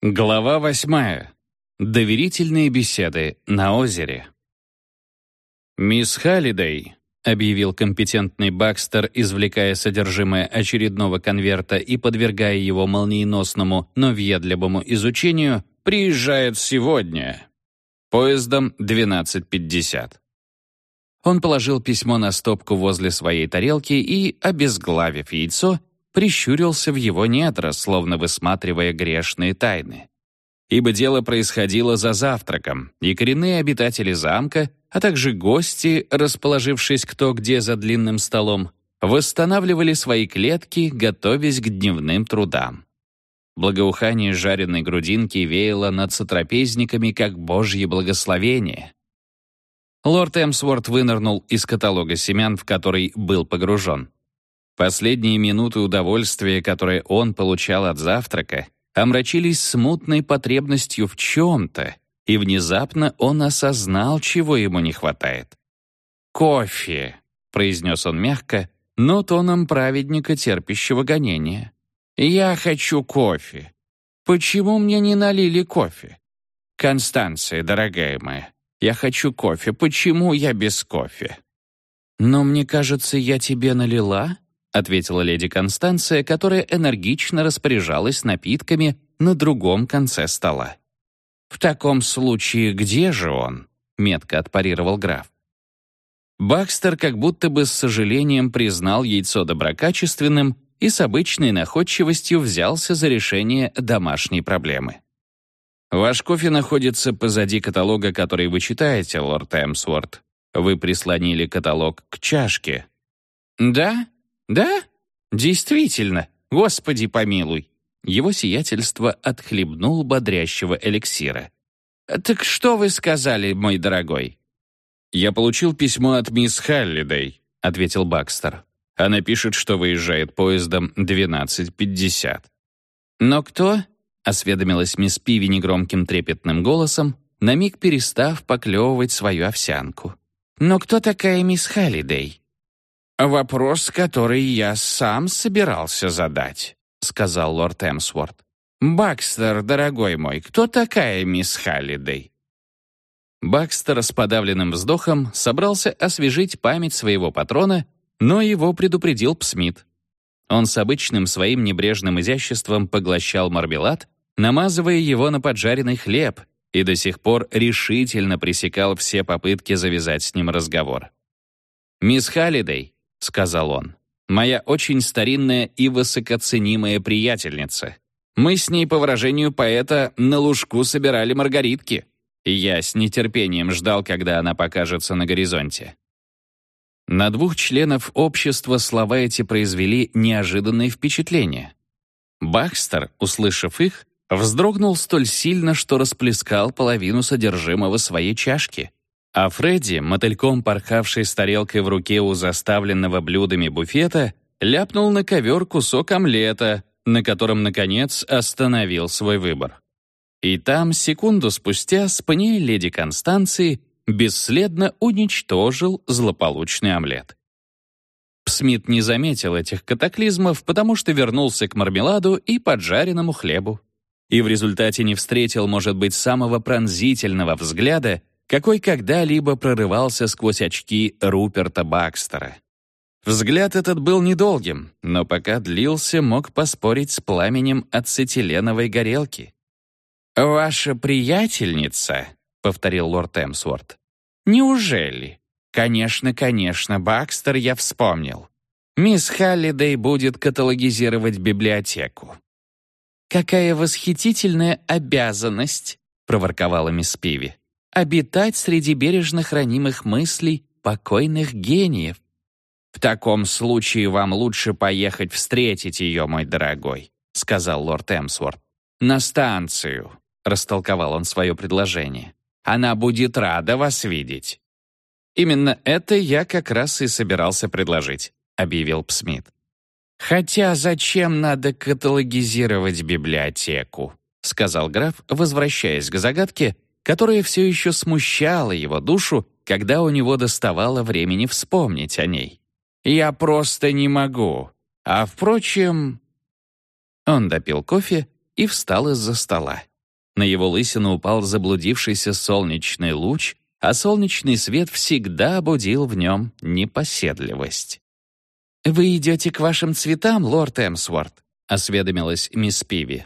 Глава восьмая. Доверительные беседы на озере. «Мисс Халлидей», — объявил компетентный Бакстер, извлекая содержимое очередного конверта и подвергая его молниеносному, но въедливому изучению, «приезжает сегодня. Поездом 12.50». Он положил письмо на стопку возле своей тарелки и, обезглавив яйцо, прищурился в его недра, словно высматривая грешные тайны. Ибо дело происходило за завтраком, и коренные обитатели замка, а также гости, расположившись кто где за длинным столом, восстанавливали свои клетки, готовясь к дневным трудам. Благоухание жареной грудинки веяло над сотрапезниками, как божье благословение. Лорд Эмсворт вынырнул из каталога семян, в который был погружен. Последние минуты удовольствия, которые он получал от завтрака, омрачились смутной потребностью в чем-то, и внезапно он осознал, чего ему не хватает. «Кофе», — произнес он мягко, но тоном праведника, терпящего гонения. «Я хочу кофе. Почему мне не налили кофе? Констанция, дорогая моя, я хочу кофе. Почему я без кофе?» «Но мне кажется, я тебе налила», — ответила леди Констанция, которая энергично распоряжалась напитками на другом конце стола. «В таком случае где же он?» — метко отпарировал граф. Бакстер как будто бы с сожалением признал яйцо доброкачественным и с обычной находчивостью взялся за решение домашней проблемы. «Ваш кофе находится позади каталога, который вы читаете, лорд Эмсворт. Вы прислонили каталог к чашке». «Да?» «Да? Действительно, Господи помилуй!» Его сиятельство отхлебнул бодрящего эликсира. «Так что вы сказали, мой дорогой?» «Я получил письмо от мисс Халлидей», — ответил Бакстер. «Она пишет, что выезжает поездом 12.50». «Но кто?» — осведомилась мисс Пиви негромким трепетным голосом, на миг перестав поклевывать свою овсянку. «Но кто такая мисс Халлидей?» «Вопрос, который я сам собирался задать», — сказал лорд Эмсворт. «Бакстер, дорогой мой, кто такая мисс Халлидей?» Бакстер с подавленным вздохом собрался освежить память своего патрона, но его предупредил Псмит. Он с обычным своим небрежным изяществом поглощал мармелад, намазывая его на поджаренный хлеб, и до сих пор решительно пресекал все попытки завязать с ним разговор. «Мисс Халлидей», — сказал он. «Моя очень старинная и высокоценимая приятельница. Мы с ней, по выражению поэта, на лужку собирали маргаритки. Я с нетерпением ждал, когда она покажется на горизонте». На двух членов общества слова эти произвели неожиданное впечатление. Бакстер, услышав их, вздрогнул столь сильно, что расплескал половину содержимого своей чашки — а Фредди, мотыльком порхавший с тарелкой в руке у заставленного блюдами буфета, ляпнул на ковер кусок омлета, на котором, наконец, остановил свой выбор. И там, секунду спустя, спаниель леди Констанции бесследно уничтожил злополучный омлет. Смит не заметил этих катаклизмов, потому что вернулся к мармеладу и поджаренному хлебу. И в результате не встретил, может быть, самого пронзительного взгляда, какой когда-либо прорывался сквозь очки Руперта Бакстера. Взгляд этот был недолгим, но пока длился, мог поспорить с пламенем ацетиленовой горелки. «Ваша приятельница», — повторил лорд Эмсворт. «Неужели? Конечно, конечно, Бакстер я вспомнил. Мисс Халлидей будет каталогизировать библиотеку». «Какая восхитительная обязанность», — проворковала мисс Пиви обитать среди бережно хранимых мыслей покойных гениев. «В таком случае вам лучше поехать встретить ее, мой дорогой», — сказал лорд Эмсворт. «На станцию», — растолковал он свое предложение. «Она будет рада вас видеть». «Именно это я как раз и собирался предложить», — объявил Псмит. «Хотя зачем надо каталогизировать библиотеку?» — сказал граф, возвращаясь к загадке, которая все еще смущала его душу, когда у него доставало времени вспомнить о ней. «Я просто не могу. А, впрочем...» Он допил кофе и встал из-за стола. На его лысину упал заблудившийся солнечный луч, а солнечный свет всегда будил в нем непоседливость. «Вы идете к вашим цветам, лорд Эмсворт?» — осведомилась мисс Пиви.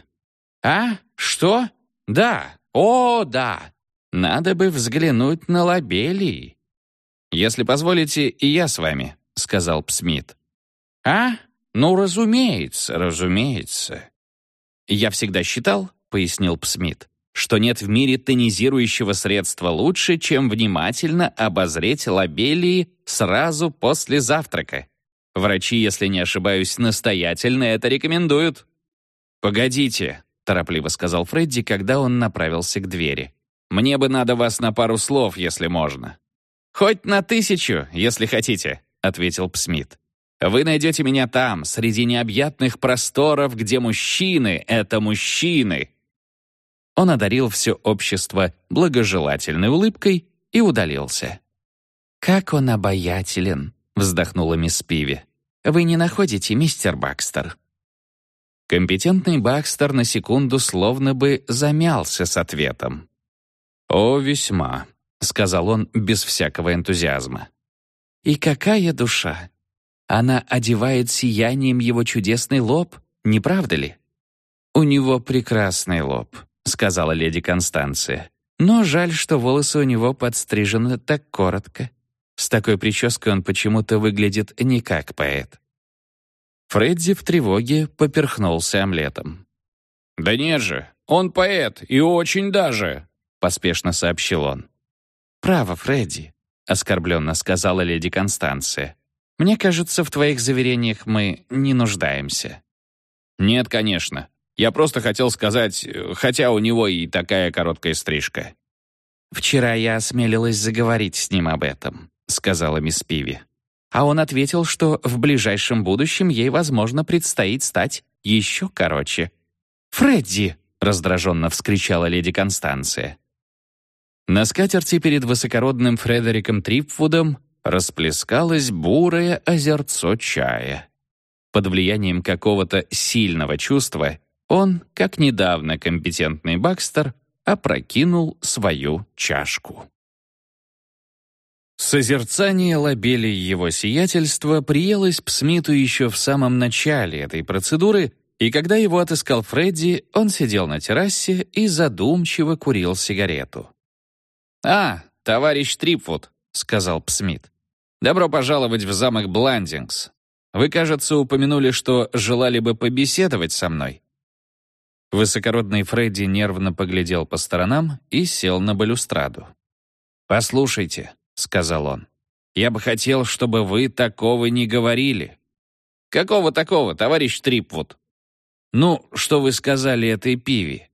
«А? Что? Да. О, да. Надо бы взглянуть на лобелии». «Если позволите, и я с вами», — сказал Псмит. «А? Ну, разумеется, разумеется». «Я всегда считал», — пояснил Псмит, что нет в мире тонизирующего средства лучше, чем внимательно обозреть лобелии сразу после завтрака. Врачи, если не ошибаюсь, настоятельно это рекомендуют. «Погодите», — торопливо сказал Фредди, когда он направился к двери. «Мне бы надо вас на пару слов, если можно». «Хоть на тысячу, если хотите», — ответил Псмит. «Вы найдете меня там, среди необъятных просторов, где мужчины — это мужчины». Он одарил все общество благожелательной улыбкой и удалился. «Как он обаятелен!» — вздохнула мисс Пиви. «Вы не находите, мистер Бакстер?» Компетентный Бакстер на секунду словно бы замялся с ответом. «О, весьма», — сказал он без всякого энтузиазма. «И какая душа! Она одевает сиянием его чудесный лоб, не правда ли?» «У него прекрасный лоб», — сказала леди Констанция. «Но жаль, что волосы у него подстрижены так коротко. С такой прической он почему-то выглядит не как поэт. Фредди в тревоге поперхнулся омлетом. «Да нет же, он поэт, и очень даже», — поспешно сообщил он. «Право, Фредди», — оскорбленно сказала леди Констанция. «Мне кажется, в твоих заверениях мы не нуждаемся». «Нет, конечно. Я просто хотел сказать, хотя у него и такая короткая стрижка». Вчера я осмелилась заговорить с ним об этом. — сказала мисс Пиви. А он ответил, что в ближайшем будущем ей, возможно, предстоит стать еще короче. «Фредди!» — раздраженно вскричала леди Констанция. На скатерти перед высокородным Фредериком Трипвудом расплескалось бурое озерцо чая. Под влиянием какого-то сильного чувства он, как недавно компетентный Бакстер, опрокинул свою чашку. Созерцание лобели его сиятельства приелось Псмиту еще в самом начале этой процедуры, и когда его отыскал Фредди, он сидел на террасе и задумчиво курил сигарету. «А, товарищ Трипвуд», — сказал Псмит. «Добро пожаловать в замок Бландингс. Вы, кажется, упомянули, что желали бы побеседовать со мной». Высокородный Фредди нервно поглядел по сторонам и сел на балюстраду. «Послушайте», — сказал он. «Я бы хотел, чтобы вы такого не говорили». «Какого такого, товарищ Трипвуд?» «Ну, что вы сказали этой Пиви?»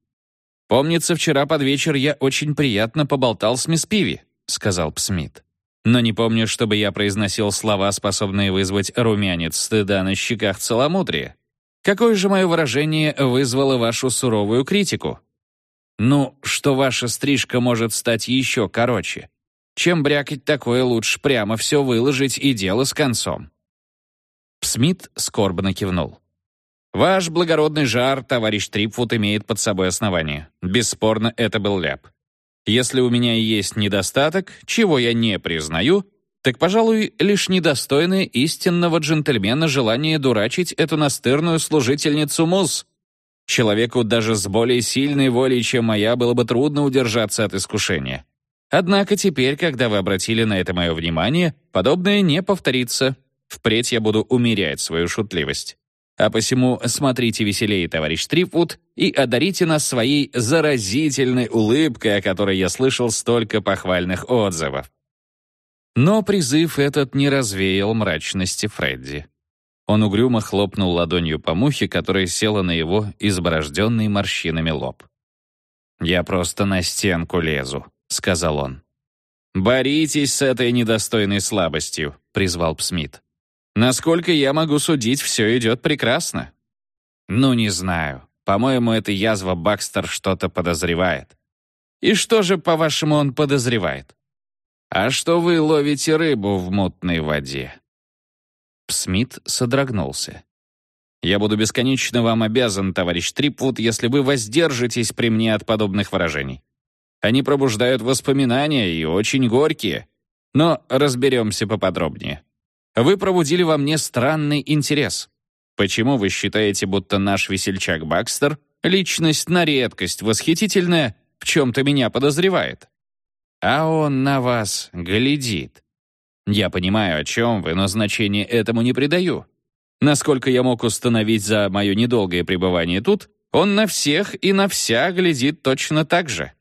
«Помнится, вчера под вечер я очень приятно поболтал с мисс Пиви», — сказал Псмит. «Но не помню, чтобы я произносил слова, способные вызвать румянец стыда на щеках целомудрия. Какое же мое выражение вызвало вашу суровую критику?» «Ну, что ваша стрижка может стать еще короче. Чем брякать такое, лучше прямо все выложить и дело с концом. Смит скорбно кивнул. «Ваш благородный жар, товарищ Трипфуд, имеет под собой основание. Бесспорно, это был ляп. Если у меня есть недостаток, чего я не признаю, так, пожалуй, лишь недостойное истинного джентльмена желание дурачить эту настырную служительницу мус. Человеку даже с более сильной волей, чем моя, было бы трудно удержаться от искушения. Однако теперь, когда вы обратили на это мое внимание, подобное не повторится. Впредь я буду умерять свою шутливость. А посему смотрите веселее, товарищ Трипвуд, и одарите нас своей заразительной улыбкой, о которой я слышал столько похвальных отзывов. Но призыв этот не развеял мрачности Фредди. Он угрюмо хлопнул ладонью по мухе, которая села на его изборожденный морщинами лоб. «Я просто на стенку лезу», — сказал он. «Боритесь с этой недостойной слабостью», — призвал Псмит. «Насколько я могу судить, все идет прекрасно». «Ну, не знаю. По-моему, эта язва Бакстер что-то подозревает». «И что же, по-вашему, он подозревает?» «А что вы ловите рыбу в мутной воде?» Псмит содрогнулся. Я буду бесконечно вам обязан, товарищ Трипвуд, если вы воздержитесь при мне от подобных выражений. Они пробуждают воспоминания и очень горькие. Но разберемся поподробнее. Вы пробудили во мне странный интерес. Почему вы считаете, будто наш весельчак Бакстер — личность на редкость восхитительная, в чем-то меня подозревает? А он на вас глядит. Я понимаю, о чем вы, но значения этому не придаю. Насколько я мог установить за мое недолгое пребывание тут, он на всех и на вся глядит точно так же.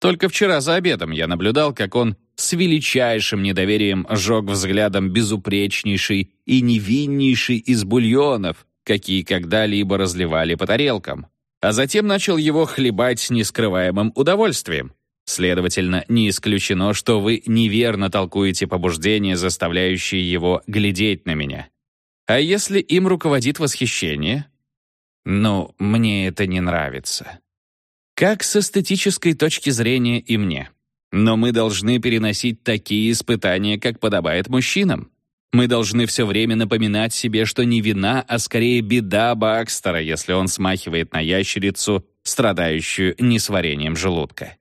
Только вчера за обедом я наблюдал, как он с величайшим недоверием жег взглядом безупречнейший и невиннейший из бульонов, какие когда-либо разливали по тарелкам, а затем начал его хлебать с нескрываемым удовольствием. Следовательно, не исключено, что вы неверно толкуете побуждения, заставляющие его глядеть на меня. А если им руководит восхищение? Ну, мне это не нравится. Как с эстетической точки зрения и мне. Но мы должны переносить такие испытания, как подобает мужчинам. Мы должны все время напоминать себе, что не вина, а скорее беда Бакстера, если он смахивает на ящерицу, страдающую несварением желудка.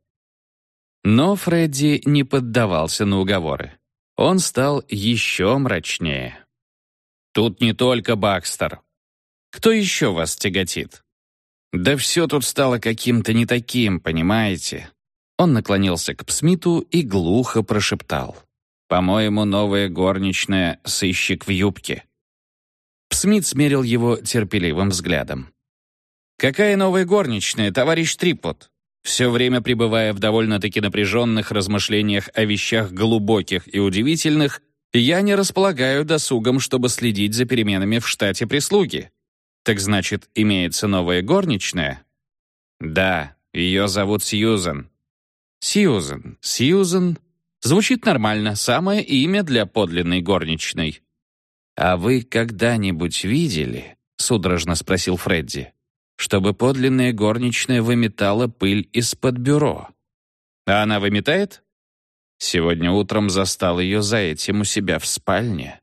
Но Фредди не поддавался на уговоры. Он стал еще мрачнее. «Тут не только Бакстер. Кто еще вас тяготит?» «Да все тут стало каким-то не таким, понимаете?» Он наклонился к Псмиту и глухо прошептал. «По-моему, новая горничная — сыщик в юбке». Псмит смерил его терпеливым взглядом. «Какая новая горничная, товарищ Трипот?» Все время пребывая в довольно-таки напряженных размышлениях о вещах глубоких и удивительных, я не располагаю досугом, чтобы следить за переменами в штате прислуги. Так значит, имеется новая горничная? Да, ее зовут Сьюзен. Сьюзен, Сьюзен. Звучит нормально, самое имя для подлинной горничной. «А вы когда-нибудь видели?» — судорожно спросил Фредди. «Чтобы подлинная горничная выметала пыль из-под бюро». «А она выметает?» Сегодня утром застал ее за этим у себя в спальне.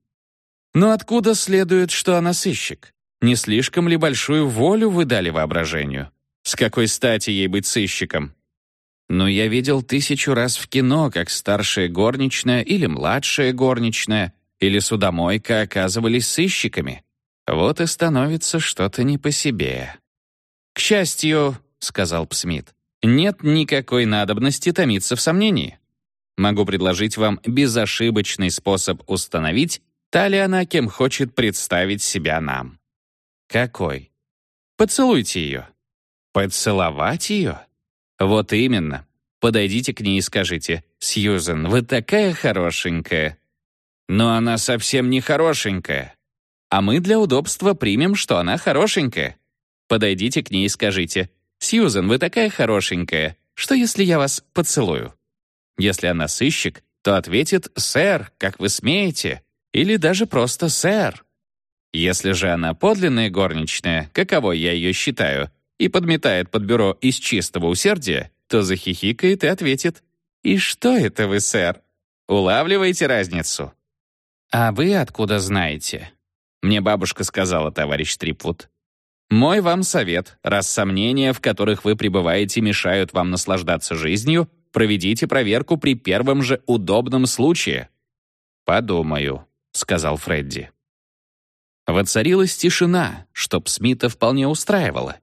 «Но откуда следует, что она сыщик? Не слишком ли большую волю вы дали воображению? С какой стати ей быть сыщиком? Но я видел тысячу раз в кино, как старшая горничная или младшая горничная или судомойка оказывались сыщиками. Вот и становится что-то не по себе. «К счастью», — сказал Псмит, «нет никакой надобности томиться в сомнении. Могу предложить вам безошибочный способ установить, та ли она кем хочет представить себя нам». «Какой?» «Поцелуйте ее». «Поцеловать ее?» «Вот именно. Подойдите к ней и скажите, «Сьюзен, вы такая хорошенькая». Но она совсем не хорошенькая. А мы для удобства примем, что она хорошенькая. Подойдите к ней и скажите, «Сьюзен, вы такая хорошенькая. Что, если я вас поцелую?» Если она сыщик, то ответит «Сэр, как вы смеете?» или даже просто «Сэр». Если же она подлинная горничная, каково я ее считаю, и подметает под бюро из чистого усердия, то захихикает и ответит «И что это вы, сэр? Улавливаете разницу?» «А вы откуда знаете?» Мне бабушка сказала, товарищ Трипвуд. «Мой вам совет, раз сомнения, в которых вы пребываете, мешают вам наслаждаться жизнью, проведите проверку при первом же удобном случае». «Подумаю», — сказал Фредди. Воцарилась тишина, чтоб Смита вполне устраивала.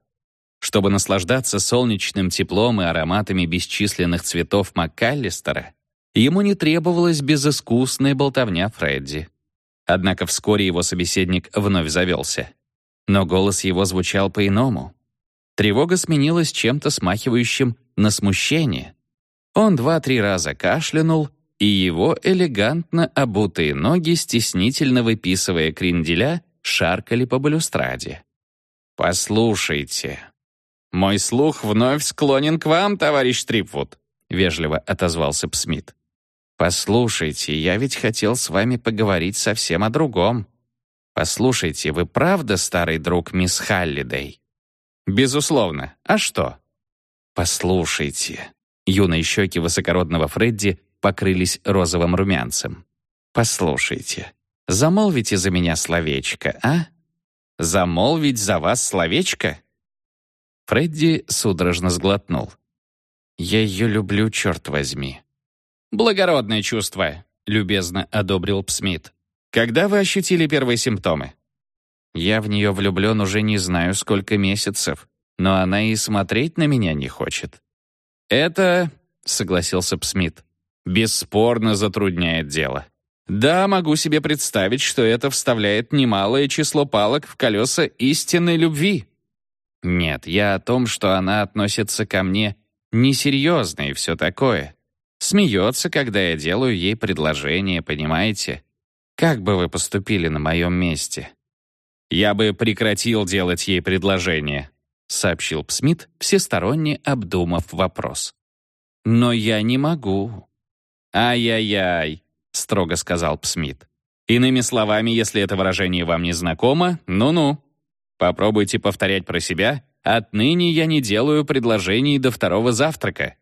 Чтобы наслаждаться солнечным теплом и ароматами бесчисленных цветов МакКаллистера, ему не требовалась безыскусная болтовня Фредди. Однако вскоре его собеседник вновь завелся. Но голос его звучал по-иному. Тревога сменилась чем-то смахивающим на смущение. Он два-три раза кашлянул, и его элегантно обутые ноги, стеснительно выписывая кренделя, шаркали по балюстраде. «Послушайте», «Мой слух вновь склонен к вам, товарищ Трипвуд», — вежливо отозвался Псмит. «Послушайте, я ведь хотел с вами поговорить совсем о другом. Послушайте, вы правда старый друг мисс Халлидей?» «Безусловно. А что?» «Послушайте». Юные щеки высокородного Фредди покрылись розовым румянцем. «Послушайте, замолвите за меня словечко, а?» Замолвить за вас словечко?» Фредди судорожно сглотнул. «Я ее люблю, черт возьми». «Благородное чувство», — любезно одобрил Псмит. «Когда вы ощутили первые симптомы?» «Я в нее влюблен уже не знаю сколько месяцев, но она и смотреть на меня не хочет». «Это», — согласился Псмит, — «бесспорно затрудняет дело. Да, могу себе представить, что это вставляет немалое число палок в колеса истинной любви. Нет, я о том, что она относится ко мне несерьезно и все такое. Смеется, когда я делаю ей предложение, понимаете? Как бы вы поступили на моем месте? Я бы прекратил делать ей предложение, сообщил Псмит, всесторонне обдумав вопрос. Но я не могу. Ай-яй-яй, — строго сказал Псмит. «Иными словами, если это выражение вам не знакомо, ну-ну. Попробуйте повторять про себя. Отныне я не делаю предложений до второго завтрака».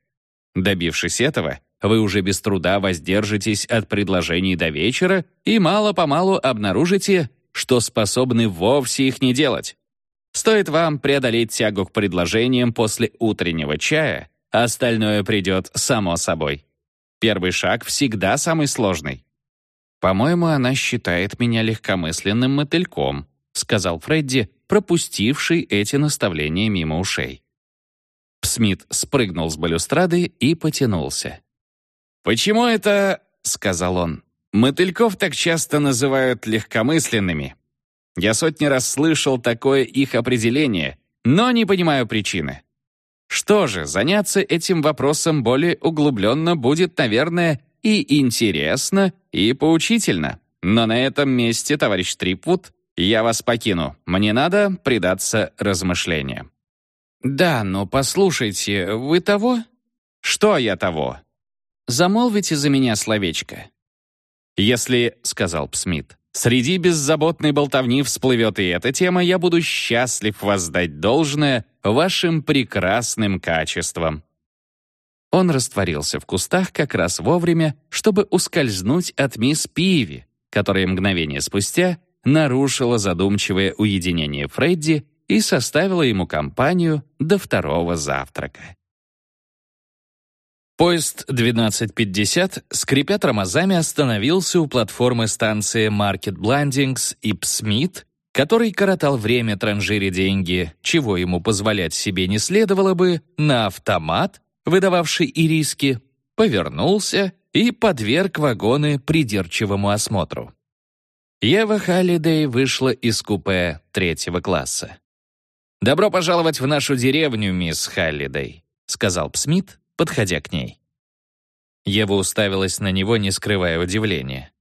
Добившись этого, вы уже без труда воздержитесь от предложений до вечера и мало-помалу обнаружите, что способны вовсе их не делать. Стоит вам преодолеть тягу к предложениям после утреннего чая, остальное придет само собой. Первый шаг всегда самый сложный. «По-моему, она считает меня легкомысленным мотыльком», сказал Фредди, пропустивший эти наставления мимо ушей. Смит спрыгнул с балюстрады и потянулся. «Почему это, — сказал он, — мотыльков так часто называют легкомысленными? Я сотни раз слышал такое их определение, но не понимаю причины. Что же, заняться этим вопросом более углубленно будет, наверное, и интересно, и поучительно. Но на этом месте, товарищ Трипвуд, я вас покину. Мне надо предаться размышлениям. «Да, но послушайте, вы того?» «Что я того?» «Замолвите за меня словечко». «Если, — сказал Псмит, — среди беззаботной болтовни всплывет и эта тема, я буду счастлив воздать должное вашим прекрасным качествам». Он растворился в кустах как раз вовремя, чтобы ускользнуть от мисс Пиви, которая мгновение спустя нарушила задумчивое уединение Фредди и составила ему компанию до второго завтрака. Поезд 1250, скрипя тормозами, остановился у платформы станции Market Blandings и Псмит который коротал время транжире деньги, чего ему позволять себе не следовало бы, на автомат, выдававший и риски, повернулся и подверг вагоны придирчивому осмотру. Ева Халлидей вышла из купе третьего класса. «Добро пожаловать в нашу деревню, мисс Халлидей», — сказал Псмит, подходя к ней. Ева уставилась на него, не скрывая удивления.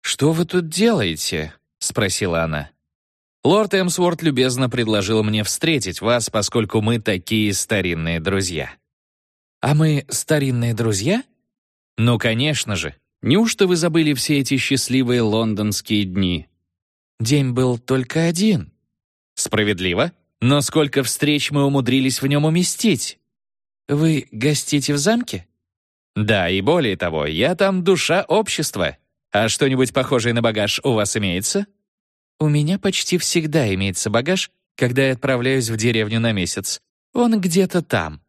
«Что вы тут делаете?» — спросила она. Лорд Эмсворт любезно предложил мне встретить вас, поскольку мы такие старинные друзья». «А мы старинные друзья?» «Ну, конечно же. Неужто вы забыли все эти счастливые лондонские дни?» «День был только один». «Справедливо. Но сколько встреч мы умудрились в нем уместить?» «Вы гостите в замке?» «Да, и более того, я там душа общества. А что-нибудь похожее на багаж у вас имеется?» У меня почти всегда имеется багаж, когда я отправляюсь в деревню на месяц. Он где-то там.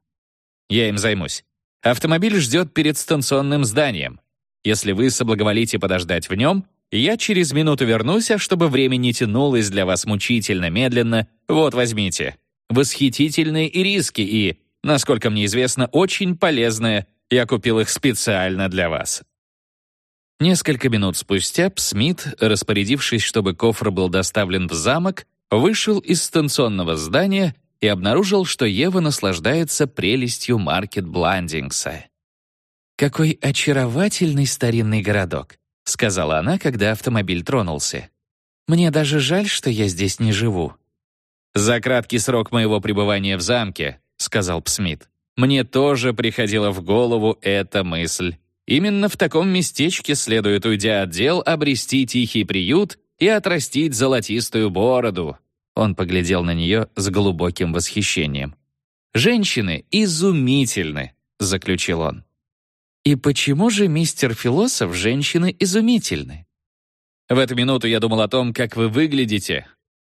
Я им займусь. Автомобиль ждет перед станционным зданием. Если вы соблаговолите подождать в нем, я через минуту вернусь, а чтобы время не тянулось для вас мучительно медленно, вот возьмите. Восхитительные ириски и, насколько мне известно, очень полезные. Я купил их специально для вас. Несколько минут спустя Псмит, распорядившись, чтобы кофр был доставлен в замок, вышел из станционного здания и обнаружил, что Ева наслаждается прелестью Маркет Бландингса. «Какой очаровательный старинный городок», — сказала она, когда автомобиль тронулся. «Мне даже жаль, что я здесь не живу». «За краткий срок моего пребывания в замке», — сказал Псмит, «мне тоже приходила в голову эта мысль. Именно в таком местечке следует, уйдя от дел, обрести тихий приют и отрастить золотистую бороду. Он поглядел на нее с глубоким восхищением. «Женщины изумительны», — заключил он. «И почему же, мистер философ, женщины изумительны?» В эту минуту я думал о том, как вы выглядите.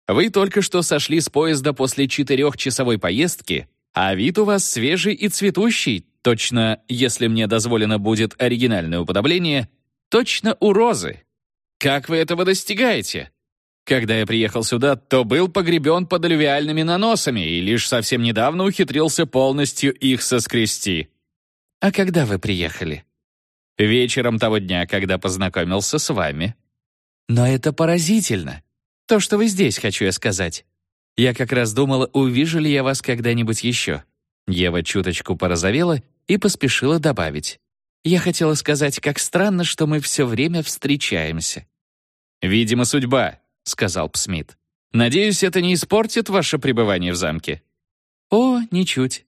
Вы только что сошли с поезда после четырехчасовой поездки, а вид у вас свежий и цветущий, точно, если мне дозволено будет оригинальное уподобление, точно у розы. Как вы этого достигаете? Когда я приехал сюда, то был погребен под алювиальными наносами и лишь совсем недавно ухитрился полностью их соскрести. А когда вы приехали? Вечером того дня, когда познакомился с вами. Но это поразительно. То, что вы здесь, хочу я сказать. Я как раз думала, увижу ли я вас когда-нибудь еще. Ева чуточку порозовела и поспешила добавить. Я хотела сказать, как странно, что мы все время встречаемся. «Видимо, судьба», — сказал Псмит. «Надеюсь, это не испортит ваше пребывание в замке?» «О, ничуть».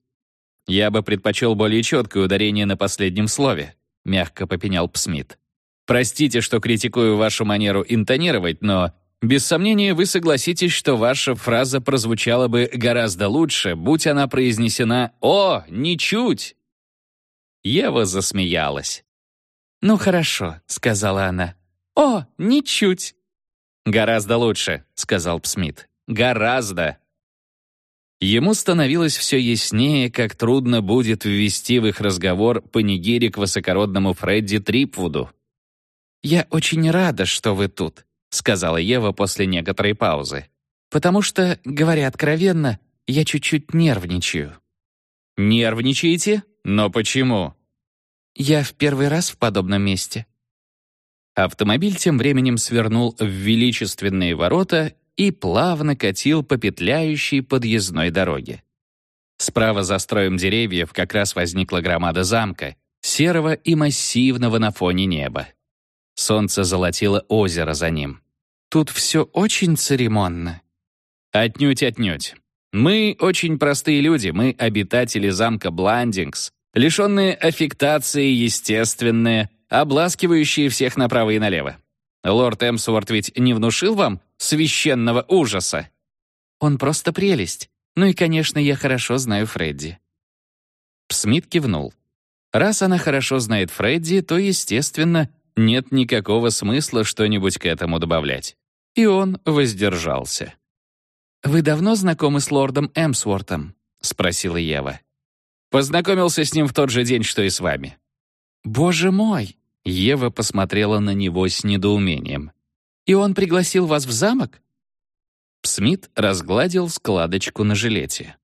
«Я бы предпочел более четкое ударение на последнем слове», — мягко попенял Псмит. «Простите, что критикую вашу манеру интонировать, но, без сомнения, вы согласитесь, что ваша фраза прозвучала бы гораздо лучше, будь она произнесена «О, ничуть!» Ева засмеялась. «Ну хорошо», — сказала она. «О, ничуть!» «Гораздо лучше», — сказал Псмит. «Гораздо». Ему становилось все яснее, как трудно будет ввести в их разговор панигири к высокородному Фредди Трипвуду. «Я очень рада, что вы тут», — сказала Ева после некоторой паузы. «Потому что, говоря откровенно, я чуть-чуть нервничаю». «Нервничаете? Но почему?» «Я в первый раз в подобном месте. Автомобиль тем временем свернул в величественные ворота и плавно катил по петляющей подъездной дороге. Справа за строем деревьев как раз возникла громада замка, серого и массивного на фоне неба. Солнце золотило озеро за ним. Тут все очень церемонно. Отнюдь, отнюдь. Мы очень простые люди, мы обитатели замка Бландингс, лишенные аффектации, естественные, обласкивающие всех направо и налево. Лорд Эмсуорт ведь не внушил вам священного ужаса? Он просто прелесть. Ну и, конечно, я хорошо знаю Фредди. Смит кивнул. Раз она хорошо знает Фредди, то, естественно, нет никакого смысла что-нибудь к этому добавлять. И он воздержался. «Вы давно знакомы с лордом Эмсвортом?» — спросила Ева. «Познакомился с ним в тот же день, что и с вами». «Боже мой! Ева посмотрела на него с недоумением. «И он пригласил вас в замок?» Смит разгладил складочку на жилете.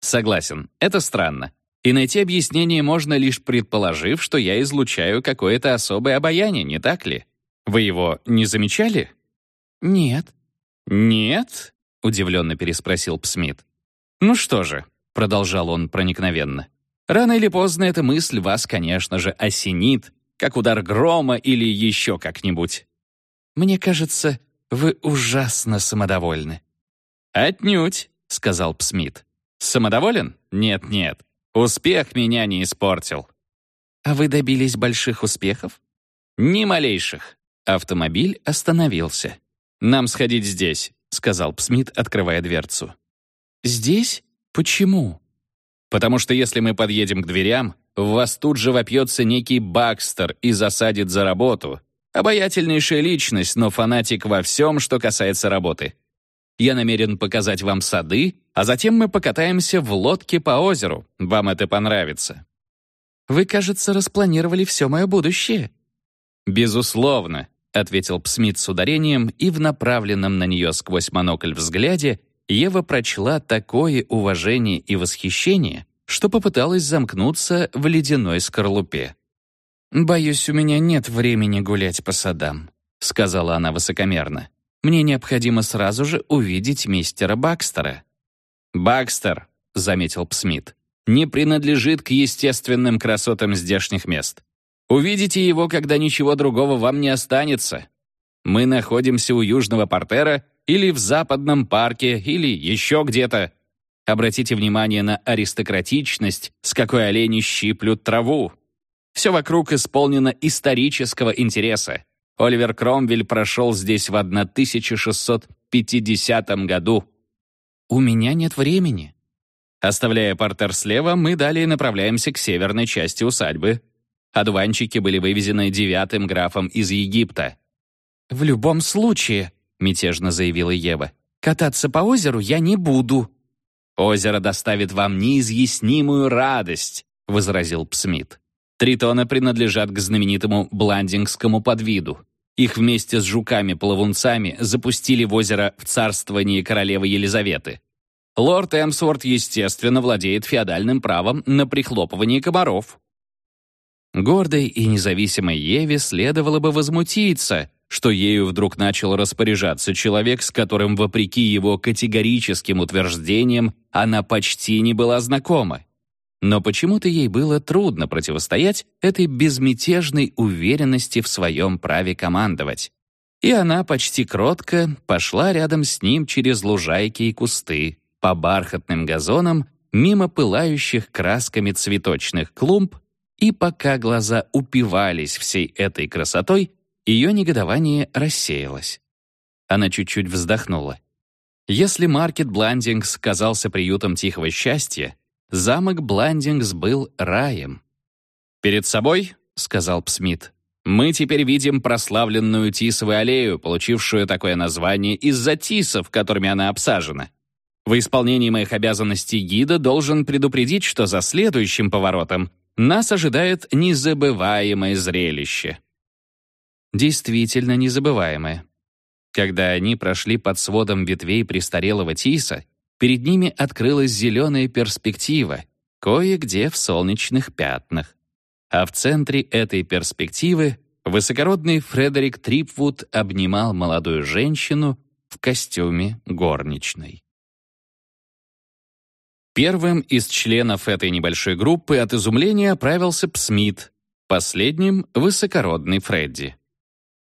«Согласен, это странно. И найти объяснение можно лишь предположив, что я излучаю какое-то особое обаяние, не так ли? Вы его не замечали?» «Нет». «Нет?» — удивленно переспросил Псмит. «Ну что же», — продолжал он проникновенно, «рано или поздно эта мысль вас, конечно же, осенит, как удар грома или еще как-нибудь. Мне кажется, вы ужасно самодовольны». «Отнюдь», — сказал Псмит. «Самодоволен? Нет-нет. Успех меня не испортил». «А вы добились больших успехов?» «Ни малейших». Автомобиль остановился. «Нам сходить здесь», — сказал Псмит, открывая дверцу. «Здесь? Почему?» «Потому что если мы подъедем к дверям, в вас тут же вопьется некий Бакстер и засадит за работу. Обаятельнейшая личность, но фанатик во всем, что касается работы. Я намерен показать вам сады, а затем мы покатаемся в лодке по озеру. Вам это понравится. Вы, кажется, распланировали все мое будущее. Безусловно, ответил Псмит с ударением, и в направленном на нее сквозь монокль взгляде Ева прочла такое уважение и восхищение, что попыталась замкнуться в ледяной скорлупе. «Боюсь, у меня нет времени гулять по садам», — сказала она высокомерно. «Мне необходимо сразу же увидеть мистера Бакстера». «Бакстер», — заметил Псмит, «не принадлежит к естественным красотам здешних мест. Увидите его, когда ничего другого вам не останется. Мы находимся у Южного портера или в Западном парке, или еще где-то. Обратите внимание на аристократичность, с какой олени щиплют траву. Все вокруг исполнено исторического интереса. Оливер Кромвель прошел здесь в 1650 году. У меня нет времени. Оставляя портер слева, мы далее направляемся к северной части усадьбы. Одуванчики были вывезены девятым графом из Египта. «В любом случае», — мятежно заявила Ева, Кататься по озеру я не буду». «Озеро доставит вам неизъяснимую радость», — возразил Псмит. «Тритоны принадлежат к знаменитому бландингскому подвиду. Их вместе с жуками-плавунцами запустили в озеро в царствовании королевы Елизаветы. Лорд Эмсворт, естественно, владеет феодальным правом на прихлопывание комаров. Гордой и независимой Еве следовало бы возмутиться, что ею вдруг начал распоряжаться человек, с которым, вопреки его категорическим утверждениям, она почти не была знакома. Но почему-то ей было трудно противостоять этой безмятежной уверенности в своем праве командовать. И она почти кротко пошла рядом с ним через лужайки и кусты, по бархатным газонам, мимо пылающих красками цветочных клумб и пока глаза упивались всей этой красотой, ее негодование рассеялось. Она чуть-чуть вздохнула. Если маркет Бландингс казался приютом тихого счастья, замок Бландингс был раем. «Перед собой», — сказал Псмит, «мы теперь видим прославленную Тисовую аллею, получившую такое название из-за тисов, которыми она обсажена. В исполнении моих обязанностей гида должен предупредить, что за следующим поворотом нас ожидает незабываемое зрелище. Действительно незабываемое. Когда они прошли под сводом ветвей престарелого тиса, перед ними открылась зеленая перспектива, кое-где в солнечных пятнах. А в центре этой перспективы высокородный Фредерик Трипвуд обнимал молодую женщину в костюме горничной. Первым из членов этой небольшой группы от изумления оправился Псмит, последним — высокородный Фредди.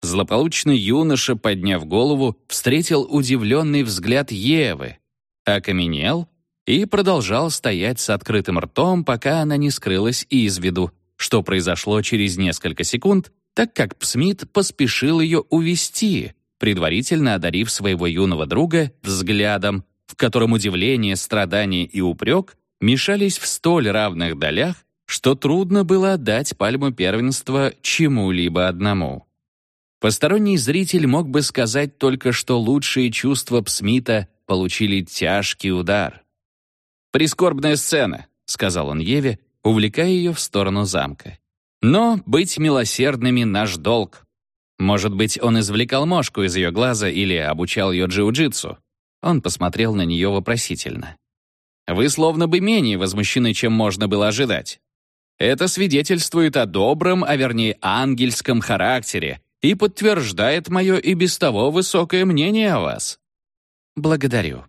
Злополучный юноша, подняв голову, встретил удивленный взгляд Евы, окаменел и продолжал стоять с открытым ртом, пока она не скрылась из виду, что произошло через несколько секунд, так как Псмит поспешил ее увести, предварительно одарив своего юного друга взглядом, в котором удивление, страдание и упрек мешались в столь равных долях, что трудно было отдать пальму первенства чему-либо одному. Посторонний зритель мог бы сказать только, что лучшие чувства Псмита получили тяжкий удар. «Прискорбная сцена», — сказал он Еве, увлекая ее в сторону замка. «Но быть милосердными — наш долг. Может быть, он извлекал мошку из ее глаза или обучал ее джиу-джитсу. Он посмотрел на нее вопросительно. «Вы словно бы менее возмущены, чем можно было ожидать. Это свидетельствует о добром, а вернее ангельском характере и подтверждает мое и без того высокое мнение о вас». «Благодарю».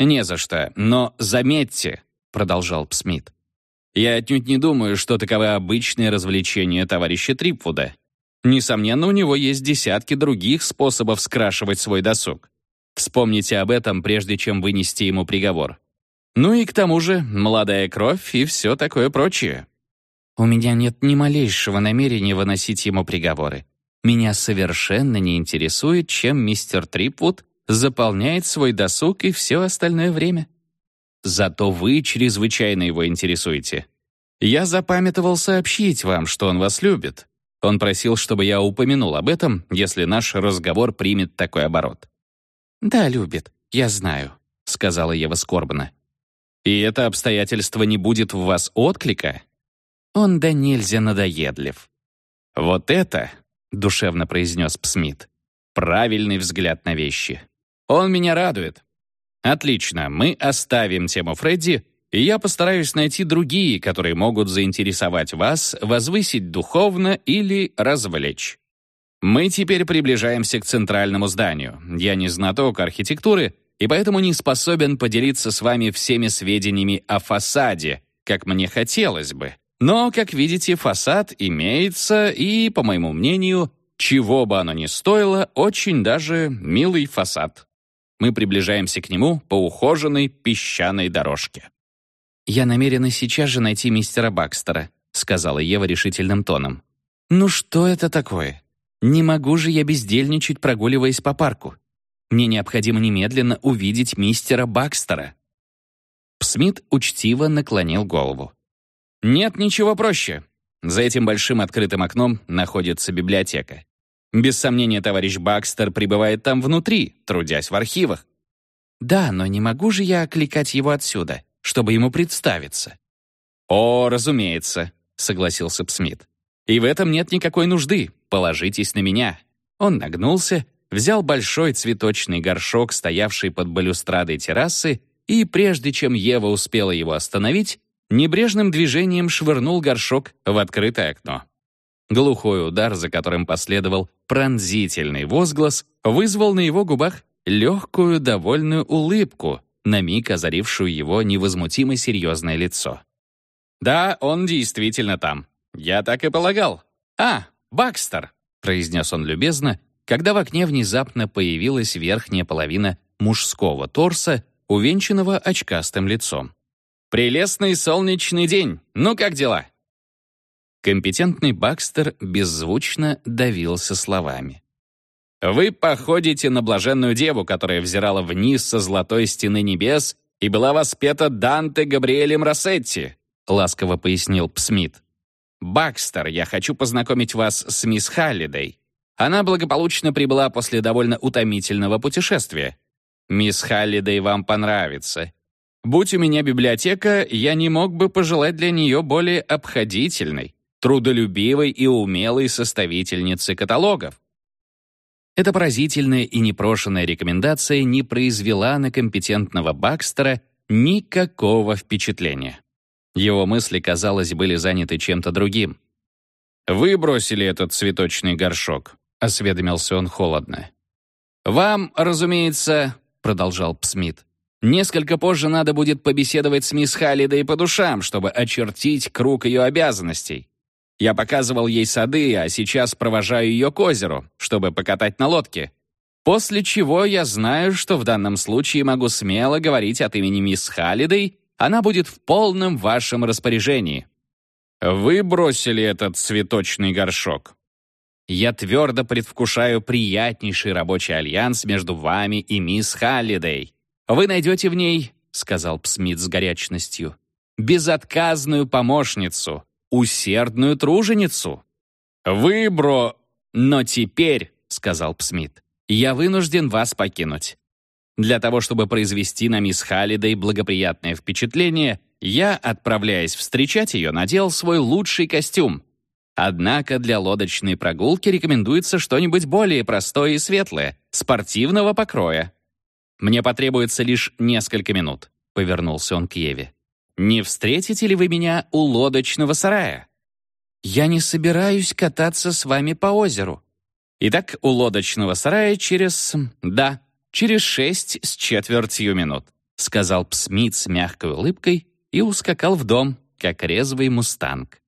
«Не за что, но заметьте», — продолжал Псмит, «я отнюдь не думаю, что таковы обычные развлечения товарища Трипвуда. Несомненно, у него есть десятки других способов скрашивать свой досуг. Вспомните об этом, прежде чем вынести ему приговор. Ну и к тому же молодая кровь и все такое прочее. У меня нет ни малейшего намерения выносить ему приговоры. Меня совершенно не интересует, чем мистер Трипвуд заполняет свой досуг и все остальное время. Зато вы чрезвычайно его интересуете. Я запамятовал сообщить вам, что он вас любит. Он просил, чтобы я упомянул об этом, если наш разговор примет такой оборот. «Да, любит, я знаю», — сказала Ева скорбно. «И это обстоятельство не будет в вас отклика?» Он да нельзя надоедлив. «Вот это», — душевно произнес Псмит, — «правильный взгляд на вещи. Он меня радует. Отлично, мы оставим тему Фредди, и я постараюсь найти другие, которые могут заинтересовать вас, возвысить духовно или развлечь. Мы теперь приближаемся к центральному зданию. Я не знаток архитектуры, и поэтому не способен поделиться с вами всеми сведениями о фасаде, как мне хотелось бы. Но, как видите, фасад имеется, и, по моему мнению, чего бы оно ни стоило, очень даже милый фасад. Мы приближаемся к нему по ухоженной песчаной дорожке. «Я намерена сейчас же найти мистера Бакстера», — сказала Ева решительным тоном. «Ну что это такое? Не могу же я бездельничать, прогуливаясь по парку. Мне необходимо немедленно увидеть мистера Бакстера». Смит учтиво наклонил голову. «Нет ничего проще. За этим большим открытым окном находится библиотека. Без сомнения, товарищ Бакстер пребывает там внутри, трудясь в архивах. «Да, но не могу же я окликать его отсюда, чтобы ему представиться». «О, разумеется», — согласился Псмит. «И в этом нет никакой нужды. Положитесь на меня». Он нагнулся, взял большой цветочный горшок, стоявший под балюстрадой террасы, и, прежде чем Ева успела его остановить, небрежным движением швырнул горшок в открытое окно. Глухой удар, за которым последовал пронзительный возглас, вызвал на его губах легкую довольную улыбку, на миг озарившую его невозмутимо серьезное лицо. «Да, он действительно там. Я так и полагал. А, Бакстер!» — произнес он любезно, когда в окне внезапно появилась верхняя половина мужского торса, увенчанного очкастым лицом. «Прелестный солнечный день! Ну как дела?» Компетентный Бакстер беззвучно давился словами. «Вы походите на блаженную деву, которая взирала вниз со золотой стены небес и была воспета Данте Габриэлем Рассетти», ласково пояснил Псмит. «Бакстер, я хочу познакомить вас с мисс Халлидей. Она благополучно прибыла после довольно утомительного путешествия. Мисс Халлидей вам понравится. Будь у меня библиотека, я не мог бы пожелать для нее более обходительной, трудолюбивой и умелой составительницы каталогов. Эта поразительная и непрошенная рекомендация не произвела на компетентного Бакстера никакого впечатления. Его мысли, казалось, были заняты чем-то другим. «Вы бросили этот цветочный горшок», — осведомился он холодно. «Вам, разумеется, продолжал Псмит. «Несколько позже надо будет побеседовать с мисс Халлидой по душам, чтобы очертить круг ее обязанностей. Я показывал ей сады, а сейчас провожаю ее к озеру, чтобы покатать на лодке. После чего я знаю, что в данном случае могу смело говорить от имени мисс Халлидой, она будет в полном вашем распоряжении». «Вы бросили этот цветочный горшок», я твердо предвкушаю приятнейший рабочий альянс между вами и мисс Халлидей. Вы найдете в ней, — сказал Псмит с горячностью, — безотказную помощницу, усердную труженицу. Вы, бро... Но теперь, — сказал Псмит, — я вынужден вас покинуть. Для того, чтобы произвести на мисс Халлидей благоприятное впечатление, я, отправляясь встречать ее, надел свой лучший костюм — Однако для лодочной прогулки рекомендуется что-нибудь более простое и светлое, спортивного покроя. «Мне потребуется лишь несколько минут», — повернулся он к Еве. «Не встретите ли вы меня у лодочного сарая?» «Я не собираюсь кататься с вами по озеру». «Итак, у лодочного сарая через... да, через шесть с четвертью минут», — сказал Псмит с мягкой улыбкой и ускакал в дом, как резвый мустанг.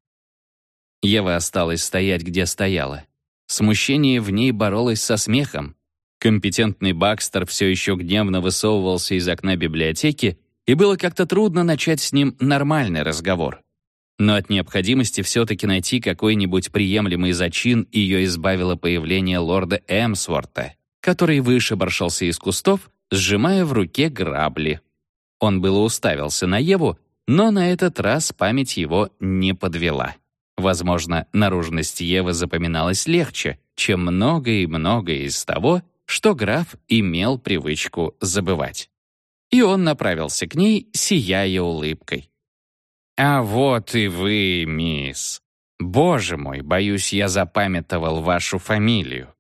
Ева осталась стоять, где стояла. Смущение в ней боролось со смехом. Компетентный Бакстер все еще гневно высовывался из окна библиотеки, и было как-то трудно начать с ним нормальный разговор. Но от необходимости все-таки найти какой-нибудь приемлемый зачин ее избавило появление лорда Эмсворта, который вышибаршался из кустов, сжимая в руке грабли. Он было уставился на Еву, но на этот раз память его не подвела. Возможно, наружность Евы запоминалась легче, чем многое и многое из того, что граф имел привычку забывать. И он направился к ней, сияя улыбкой. «А вот и вы, мисс. Боже мой, боюсь, я запамятовал вашу фамилию.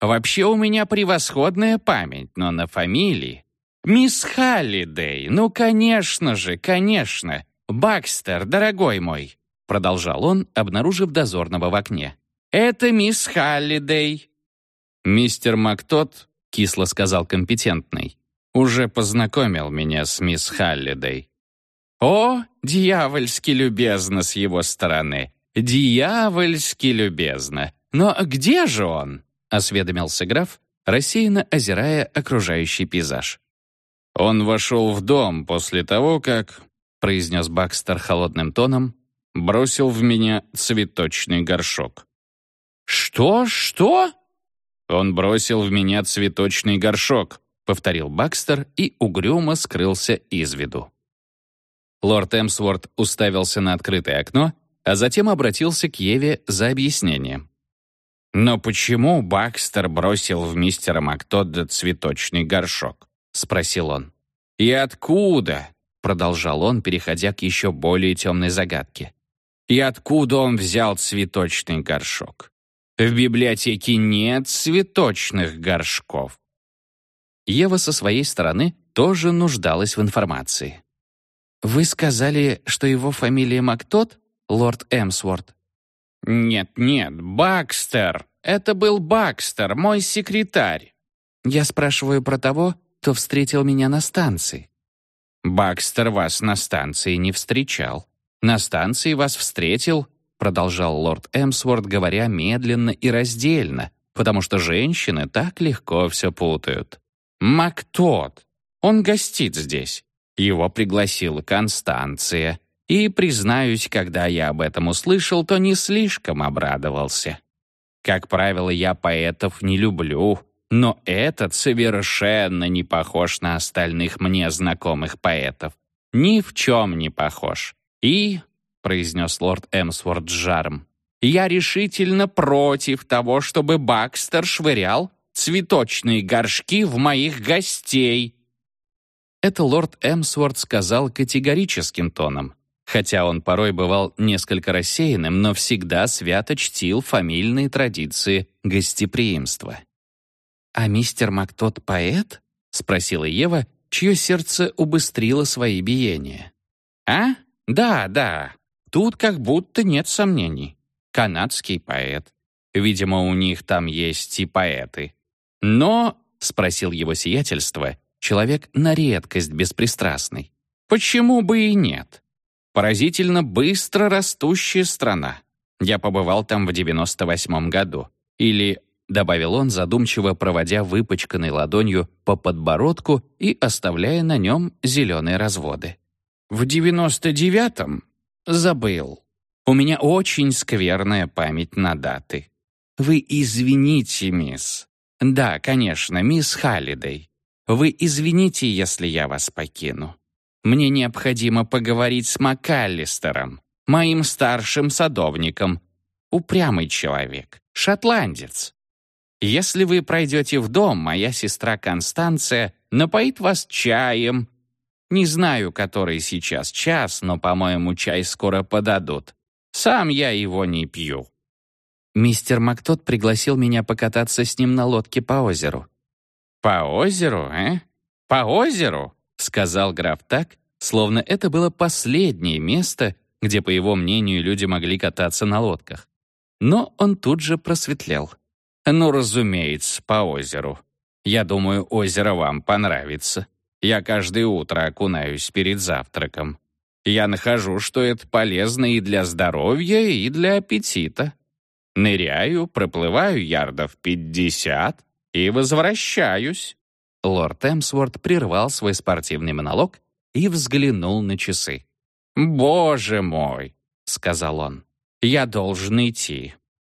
Вообще у меня превосходная память, но на фамилии. Мисс Халлидей, ну, конечно же, конечно. Бакстер, дорогой мой, — продолжал он, обнаружив дозорного в окне. «Это мисс Халлидей». «Мистер Мактот», — кисло сказал компетентный, «уже познакомил меня с мисс Халлидей». «О, дьявольски любезно с его стороны! Дьявольски любезно! Но где же он?» — осведомился граф, рассеянно озирая окружающий пейзаж. «Он вошел в дом после того, как...» — произнес Бакстер холодным тоном, бросил в меня цветочный горшок. «Что? Что?» «Он бросил в меня цветочный горшок», — повторил Бакстер и угрюмо скрылся из виду. Лорд Эмсворт уставился на открытое окно, а затем обратился к Еве за объяснением. «Но почему Бакстер бросил в мистера Мактодда цветочный горшок? спросил он. «И откуда?» — продолжал он, переходя к еще более темной загадке. «И откуда он взял цветочный горшок? В библиотеке нет цветочных горшков». Ева со своей стороны тоже нуждалась в информации. «Вы сказали, что его фамилия Мактот, лорд Эмсворт?» «Нет-нет, Бакстер. Это был Бакстер, мой секретарь». «Я спрашиваю про того, кто встретил меня на станции». «Бакстер вас на станции не встречал. На станции вас встретил», продолжал лорд Эмсворт, говоря медленно и раздельно, потому что женщины так легко все путают. «Мактот. Он гостит здесь. Его пригласила Констанция. И, признаюсь, когда я об этом услышал, то не слишком обрадовался. Как правило, я поэтов не люблю, но этот совершенно не похож на остальных мне знакомых поэтов. Ни в чем не похож. И, — произнес лорд Эмсворт с жаром, «я решительно против того, чтобы Бакстер швырял цветочные горшки в моих гостей». Это лорд Эмсворт сказал категорическим тоном, хотя он порой бывал несколько рассеянным, но всегда свято чтил фамильные традиции гостеприимства. «А мистер Мактот поэт?» — спросила Ева, чье сердце убыстрило свои биения. «А? Да, да. Тут как будто нет сомнений. Канадский поэт. Видимо, у них там есть и поэты. Но, — спросил его сиятельство, человек на редкость беспристрастный, почему бы и нет? Поразительно быстро растущая страна. Я побывал там в 98 году. Или, — добавил он, задумчиво проводя выпачканной ладонью по подбородку и оставляя на нем зеленые разводы. «В девяносто девятом? Забыл. У меня очень скверная память на даты. Вы извините, мисс, «Да, конечно, мисс Халлидей. Вы извините, если я вас покину. Мне необходимо поговорить с МакАллистером, моим старшим садовником. Упрямый человек, шотландец. Если вы пройдете в дом, моя сестра Констанция напоит вас чаем. Не знаю, который сейчас час, но, по-моему, чай скоро подадут. Сам я его не пью. Мистер Мактот пригласил меня покататься с ним на лодке по озеру. «По озеру, э? По озеру?» — сказал граф так, словно это было последнее место, где, по его мнению, люди могли кататься на лодках. Но он тут же просветлел. «Ну, разумеется, по озеру. Я думаю, озеро вам понравится. Я каждое утро окунаюсь перед завтраком. Я нахожу, что это полезно и для здоровья, и для аппетита. Ныряю, проплываю ярдов пятьдесят и возвращаюсь». Лорд Эмсворт прервал свой спортивный монолог и взглянул на часы. «Боже мой!» — сказал он. «Я должен идти.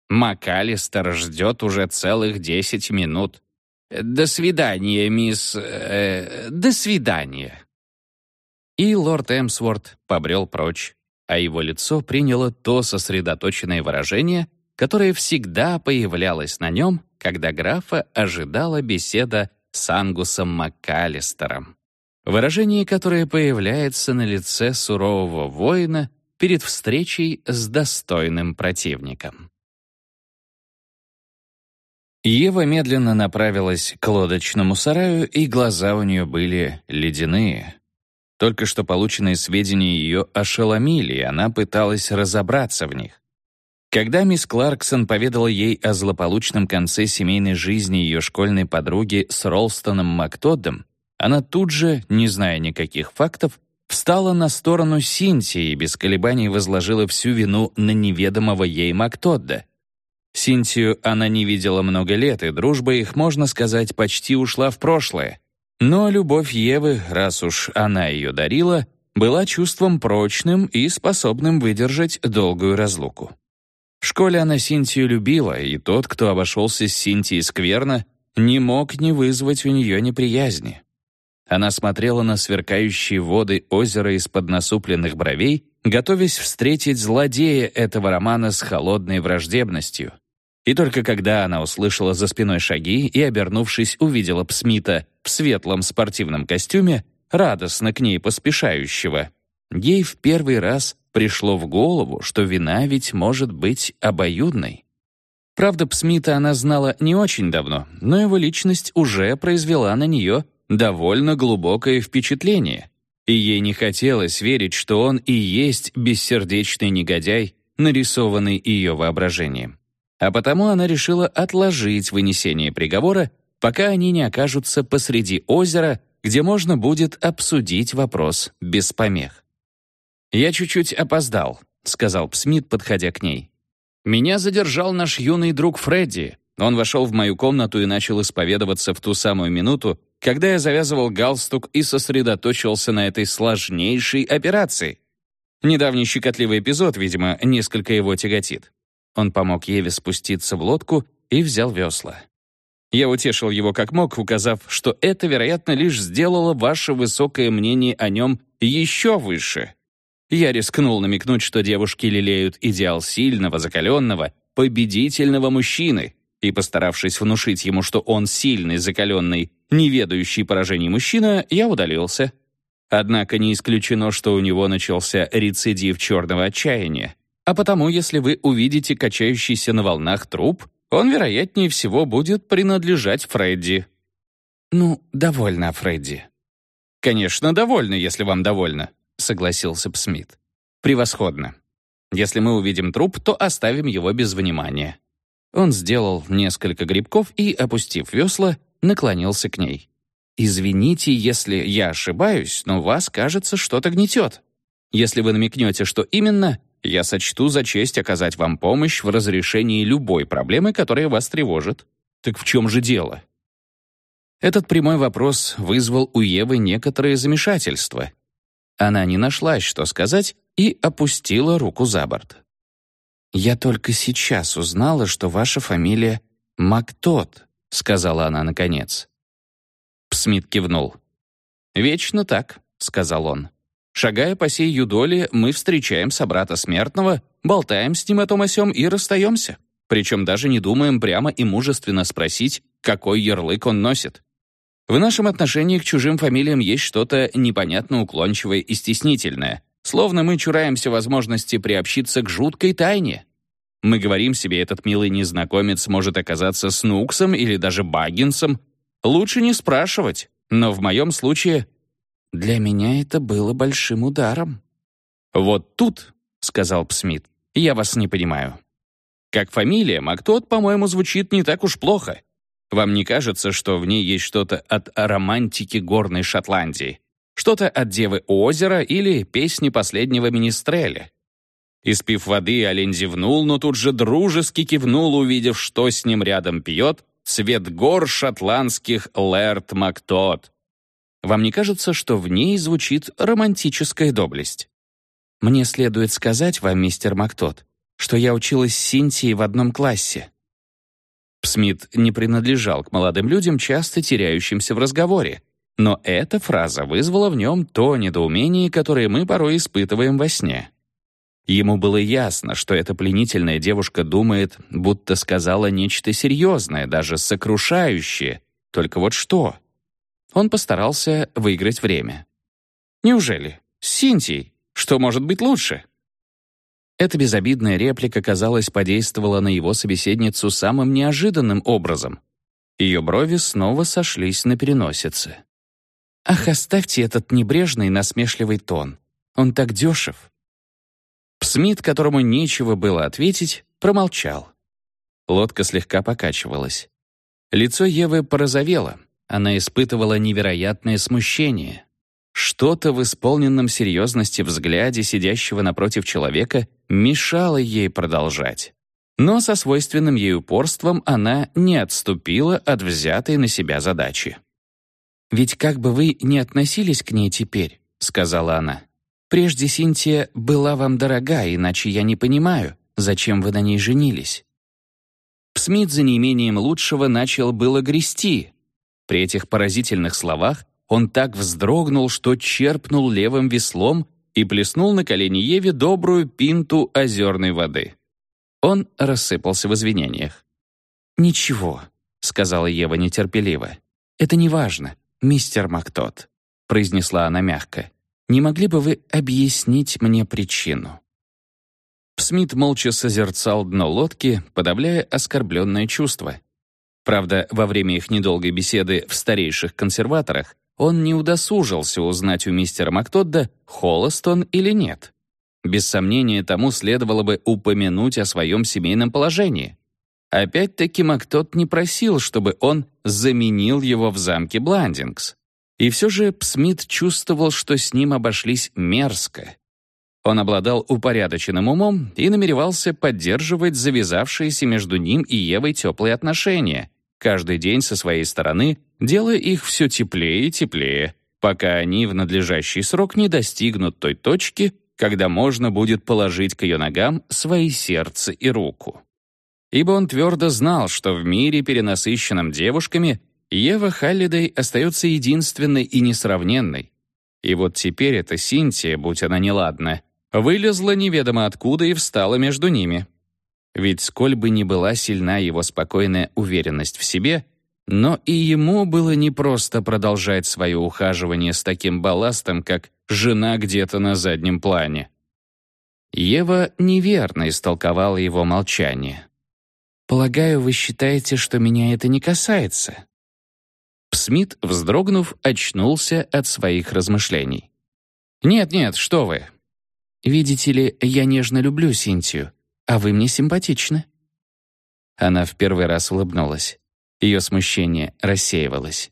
МакАлистер ждет уже целых десять минут. До свидания, мисс... Э, до свидания». И лорд Эмсворт побрел прочь, а его лицо приняло то сосредоточенное выражение, которое всегда появлялось на нем, когда графа ожидала беседа с Ангусом МакКаллистером. Выражение, которое появляется на лице сурового воина перед встречей с достойным противником. Ева медленно направилась к лодочному сараю, и глаза у нее были ледяные. Только что полученные сведения ее ошеломили, и она пыталась разобраться в них. Когда мисс Кларксон поведала ей о злополучном конце семейной жизни ее школьной подруги с Ролстоном Мактоддом, она тут же, не зная никаких фактов, встала на сторону Синтии и без колебаний возложила всю вину на неведомого ей Мактодда. Синтию она не видела много лет, и дружба их, можно сказать, почти ушла в прошлое. Но любовь Евы, раз уж она ее дарила, была чувством прочным и способным выдержать долгую разлуку. В школе она Синтию любила, и тот, кто обошелся с Синтией скверно, не мог не вызвать у нее неприязни. Она смотрела на сверкающие воды озера из-под насупленных бровей, готовясь встретить злодея этого романа с холодной враждебностью. И только когда она услышала за спиной шаги и, обернувшись, увидела Псмита в светлом спортивном костюме, радостно к ней поспешающего, ей в первый раз пришло в голову, что вина ведь может быть обоюдной. Правда, Псмита она знала не очень давно, но его личность уже произвела на нее довольно глубокое впечатление, и ей не хотелось верить, что он и есть бессердечный негодяй, нарисованный ее воображением. А потому она решила отложить вынесение приговора, пока они не окажутся посреди озера, где можно будет обсудить вопрос без помех. «Я чуть-чуть опоздал», — сказал Псмит, подходя к ней. «Меня задержал наш юный друг Фредди. Он вошел в мою комнату и начал исповедоваться в ту самую минуту, когда я завязывал галстук и сосредоточился на этой сложнейшей операции. Недавний щекотливый эпизод, видимо, несколько его тяготит. Он помог Еве спуститься в лодку и взял весла. Я утешил его как мог, указав, что это, вероятно, лишь сделало ваше высокое мнение о нем еще выше. Я рискнул намекнуть, что девушки лелеют идеал сильного, закаленного, победительного мужчины, и, постаравшись внушить ему, что он сильный, закаленный, не ведающий поражений мужчина, я удалился. Однако не исключено, что у него начался рецидив черного отчаяния. А потому, если вы увидите качающийся на волнах труп, он, вероятнее всего, будет принадлежать Фредди. Ну, довольно Фредди. Конечно, довольно, если вам довольно. — согласился Псмит. «Превосходно. Если мы увидим труп, то оставим его без внимания». Он сделал несколько грибков и, опустив весла, наклонился к ней. «Извините, если я ошибаюсь, но вас, кажется, что-то гнетет. Если вы намекнете, что именно, я сочту за честь оказать вам помощь в разрешении любой проблемы, которая вас тревожит. Так в чем же дело?» Этот прямой вопрос вызвал у Евы некоторое замешательство, она не нашлась, что сказать, и опустила руку за борт. «Я только сейчас узнала, что ваша фамилия Мактот», — сказала она наконец. Псмит кивнул. «Вечно так», — сказал он. «Шагая по сей юдоле, мы встречаем собрата смертного, болтаем с ним о том о сём и расстаемся. Причем даже не думаем прямо и мужественно спросить, какой ярлык он носит. В нашем отношении к чужим фамилиям есть что-то непонятно уклончивое и стеснительное, словно мы чураемся возможности приобщиться к жуткой тайне. Мы говорим себе, этот милый незнакомец может оказаться Снуксом или даже Баггинсом. Лучше не спрашивать, но в моем случае... Для меня это было большим ударом. «Вот тут», — сказал Псмит, — «я вас не понимаю. Как фамилия, Мактот, по-моему, звучит не так уж плохо. Вам не кажется, что в ней есть что-то от романтики горной Шотландии? Что-то от Девы озера или песни последнего Министреля? Испив воды, олень зевнул, но тут же дружески кивнул, увидев, что с ним рядом пьет цвет гор шотландских Лэрд Мактот. Вам не кажется, что в ней звучит романтическая доблесть? Мне следует сказать вам, мистер Мактот, что я училась с Синтией в одном классе. Смит не принадлежал к молодым людям, часто теряющимся в разговоре, но эта фраза вызвала в нем то недоумение, которое мы порой испытываем во сне. Ему было ясно, что эта пленительная девушка думает, будто сказала нечто серьезное, даже сокрушающее. Только вот что? Он постарался выиграть время. «Неужели? С Синтией? Что может быть лучше?» Эта безобидная реплика, казалось, подействовала на его собеседницу самым неожиданным образом. Ее брови снова сошлись на переносице. «Ах, оставьте этот небрежный насмешливый тон. Он так дешев». Псмит, которому нечего было ответить, промолчал. Лодка слегка покачивалась. Лицо Евы порозовело. Она испытывала невероятное смущение. Что-то в исполненном серьезности взгляде сидящего напротив человека мешало ей продолжать. Но со свойственным ей упорством она не отступила от взятой на себя задачи. «Ведь как бы вы ни относились к ней теперь», — сказала она, «прежде Синтия была вам дорога, иначе я не понимаю, зачем вы на ней женились». Смит за неимением лучшего начал было грести. При этих поразительных словах он так вздрогнул, что черпнул левым веслом и плеснул на колени Еве добрую пинту озерной воды. Он рассыпался в извинениях. «Ничего», — сказала Ева нетерпеливо. «Это не важно, мистер Мактот», — произнесла она мягко. «Не могли бы вы объяснить мне причину?» Смит молча созерцал дно лодки, подавляя оскорбленное чувство. Правда, во время их недолгой беседы в старейших консерваторах он не удосужился узнать у мистера Мактодда, холост он или нет. Без сомнения, тому следовало бы упомянуть о своем семейном положении. Опять-таки Мактод не просил, чтобы он заменил его в замке Бландингс. И все же Псмит чувствовал, что с ним обошлись мерзко. Он обладал упорядоченным умом и намеревался поддерживать завязавшиеся между ним и Евой теплые отношения, каждый день со своей стороны, делая их все теплее и теплее, пока они в надлежащий срок не достигнут той точки, когда можно будет положить к ее ногам свои сердце и руку. Ибо он твердо знал, что в мире, перенасыщенном девушками, Ева Халлидей остается единственной и несравненной. И вот теперь эта Синтия, будь она неладна, вылезла неведомо откуда и встала между ними. Ведь сколь бы ни была сильна его спокойная уверенность в себе, но и ему было непросто продолжать свое ухаживание с таким балластом, как жена где-то на заднем плане. Ева неверно истолковала его молчание. «Полагаю, вы считаете, что меня это не касается?» Смит, вздрогнув, очнулся от своих размышлений. «Нет-нет, что вы, Видите ли, я нежно люблю Синтию, а вы мне симпатичны». Она в первый раз улыбнулась. Ее смущение рассеивалось.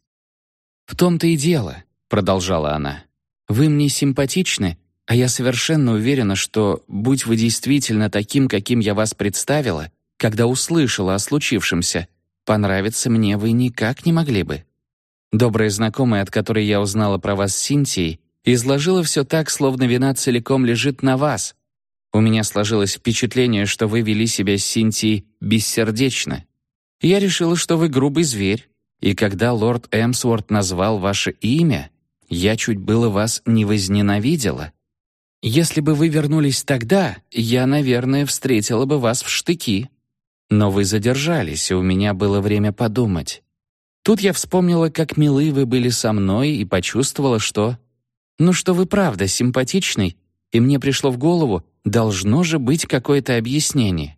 «В том-то и дело», — продолжала она. «Вы мне симпатичны, а я совершенно уверена, что, будь вы действительно таким, каким я вас представила, когда услышала о случившемся, понравиться мне вы никак не могли бы. Добрая знакомая, от которой я узнала про вас с Синтией, изложила все так, словно вина целиком лежит на вас. У меня сложилось впечатление, что вы вели себя с Синтией бессердечно. Я решила, что вы грубый зверь, и когда лорд Эмсворт назвал ваше имя, я чуть было вас не возненавидела. Если бы вы вернулись тогда, я, наверное, встретила бы вас в штыки. Но вы задержались, и у меня было время подумать. Тут я вспомнила, как милы вы были со мной, и почувствовала, что ну что вы правда симпатичный, и мне пришло в голову, должно же быть какое-то объяснение.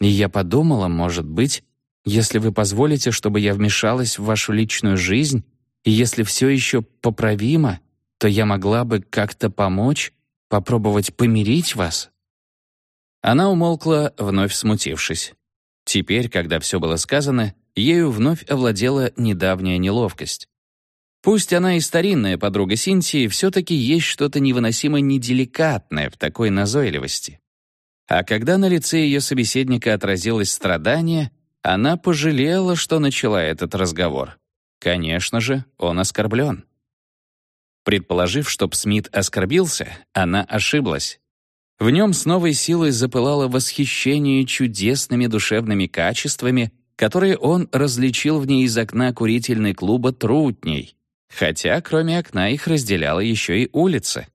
И я подумала, может быть, если вы позволите, чтобы я вмешалась в вашу личную жизнь, и если все еще поправимо, то я могла бы как-то помочь, попробовать помирить вас». Она умолкла, вновь смутившись. Теперь, когда все было сказано, ею вновь овладела недавняя неловкость. Пусть она и старинная подруга Синтии, все-таки есть что-то невыносимо неделикатное в такой назойливости. А когда на лице ее собеседника отразилось страдание, она пожалела, что начала этот разговор. Конечно же, он оскорблен. Предположив, что Смит оскорбился, она ошиблась. В нем с новой силой запылало восхищение чудесными душевными качествами, которые он различил в ней из окна курительной клуба «Трутней», хотя кроме окна их разделяла еще и улица.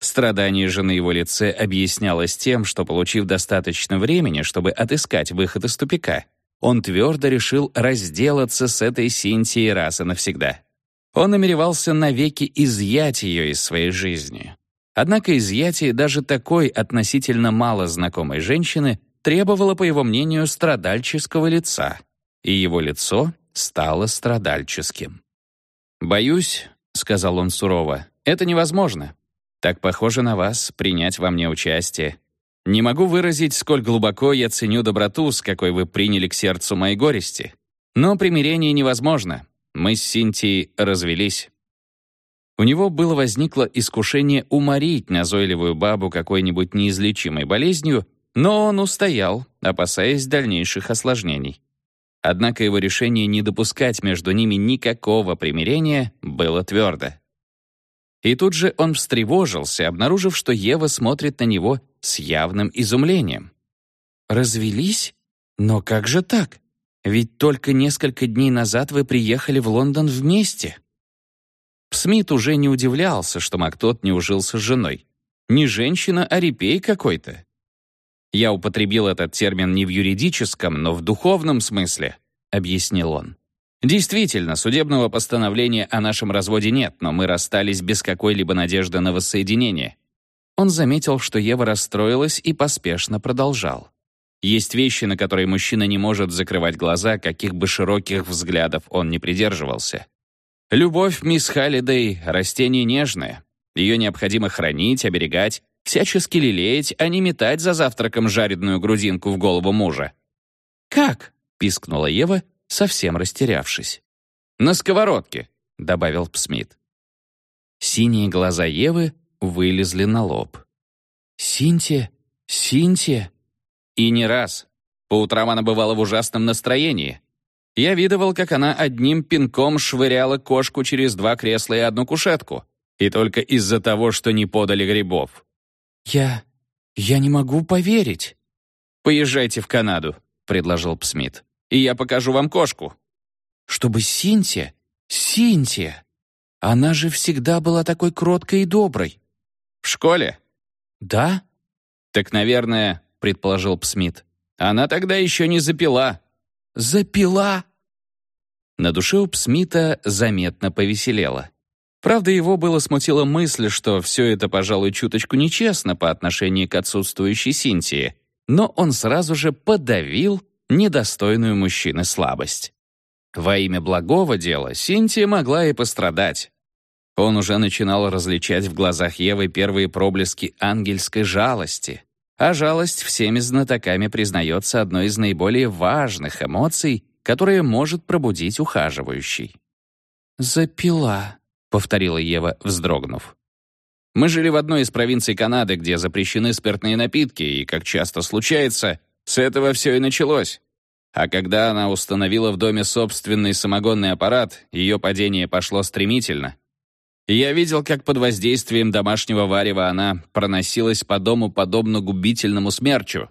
Страдание же на его лице объяснялось тем, что, получив достаточно времени, чтобы отыскать выход из тупика, он твердо решил разделаться с этой Синтией раз и навсегда. Он намеревался навеки изъять ее из своей жизни. Однако изъятие даже такой относительно мало знакомой женщины требовало, по его мнению, страдальческого лица, и его лицо стало страдальческим. «Боюсь», — сказал он сурово, — «это невозможно. Так похоже на вас принять во мне участие. Не могу выразить, сколь глубоко я ценю доброту, с какой вы приняли к сердцу мои горести. Но примирение невозможно. Мы с Синтией развелись». У него было возникло искушение уморить назойливую бабу какой-нибудь неизлечимой болезнью, но он устоял, опасаясь дальнейших осложнений. Однако его решение не допускать между ними никакого примирения было твердо. И тут же он встревожился, обнаружив, что Ева смотрит на него с явным изумлением. «Развелись? Но как же так? Ведь только несколько дней назад вы приехали в Лондон вместе». Смит уже не удивлялся, что Мактот не ужился с женой. Не женщина, а репей какой-то. Я употребил этот термин не в юридическом, но в духовном смысле, объяснил он. Действительно, судебного постановления о нашем разводе нет, но мы расстались без какой-либо надежды на воссоединение. Он заметил, что Ева расстроилась и поспешно продолжал. Есть вещи, на которые мужчина не может закрывать глаза, каких бы широких взглядов он не придерживался. Любовь, мисс Халлидей, растение нежное. Ее необходимо хранить, оберегать, всячески лелеять, а не метать за завтраком жареную грудинку в голову мужа. «Как?» — пискнула Ева, совсем растерявшись. «На сковородке», — добавил Псмит. Синие глаза Евы вылезли на лоб. «Синтия? Синтия?» И не раз. По утрам она бывала в ужасном настроении. Я видывал, как она одним пинком швыряла кошку через два кресла и одну кушетку. И только из-за того, что не подали грибов. «Я... я не могу поверить». «Поезжайте в Канаду», — предложил Псмит и я покажу вам кошку». «Чтобы Синтия? Синтия! Она же всегда была такой кроткой и доброй». «В школе?» «Да?» «Так, наверное, — предположил Псмит, — она тогда еще не запила». «Запила?» На душе у Псмита заметно повеселело. Правда, его было смутила мысль, что все это, пожалуй, чуточку нечестно по отношению к отсутствующей Синтии, но он сразу же подавил недостойную мужчины слабость. Во имя благого дела Синтия могла и пострадать. Он уже начинал различать в глазах Евы первые проблески ангельской жалости, а жалость всеми знатоками признается одной из наиболее важных эмоций, которые может пробудить ухаживающий. «Запила», — повторила Ева, вздрогнув. «Мы жили в одной из провинций Канады, где запрещены спиртные напитки, и, как часто случается, с этого все и началось. А когда она установила в доме собственный самогонный аппарат, ее падение пошло стремительно. Я видел, как под воздействием домашнего варева она проносилась по дому подобно губительному смерчу.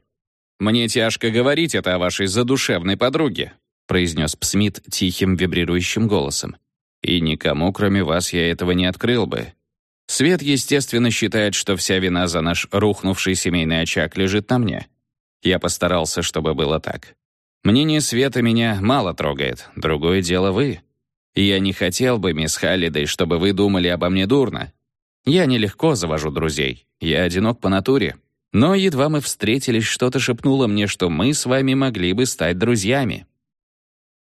«Мне тяжко говорить это о вашей задушевной подруге», произнес Псмит тихим вибрирующим голосом. «И никому, кроме вас, я этого не открыл бы. Свет, естественно, считает, что вся вина за наш рухнувший семейный очаг лежит на мне. Я постарался, чтобы было так. Мнение Света меня мало трогает, другое дело вы. Я не хотел бы, мисс Халлидей, чтобы вы думали обо мне дурно. Я нелегко завожу друзей, я одинок по натуре. Но едва мы встретились, что-то шепнуло мне, что мы с вами могли бы стать друзьями».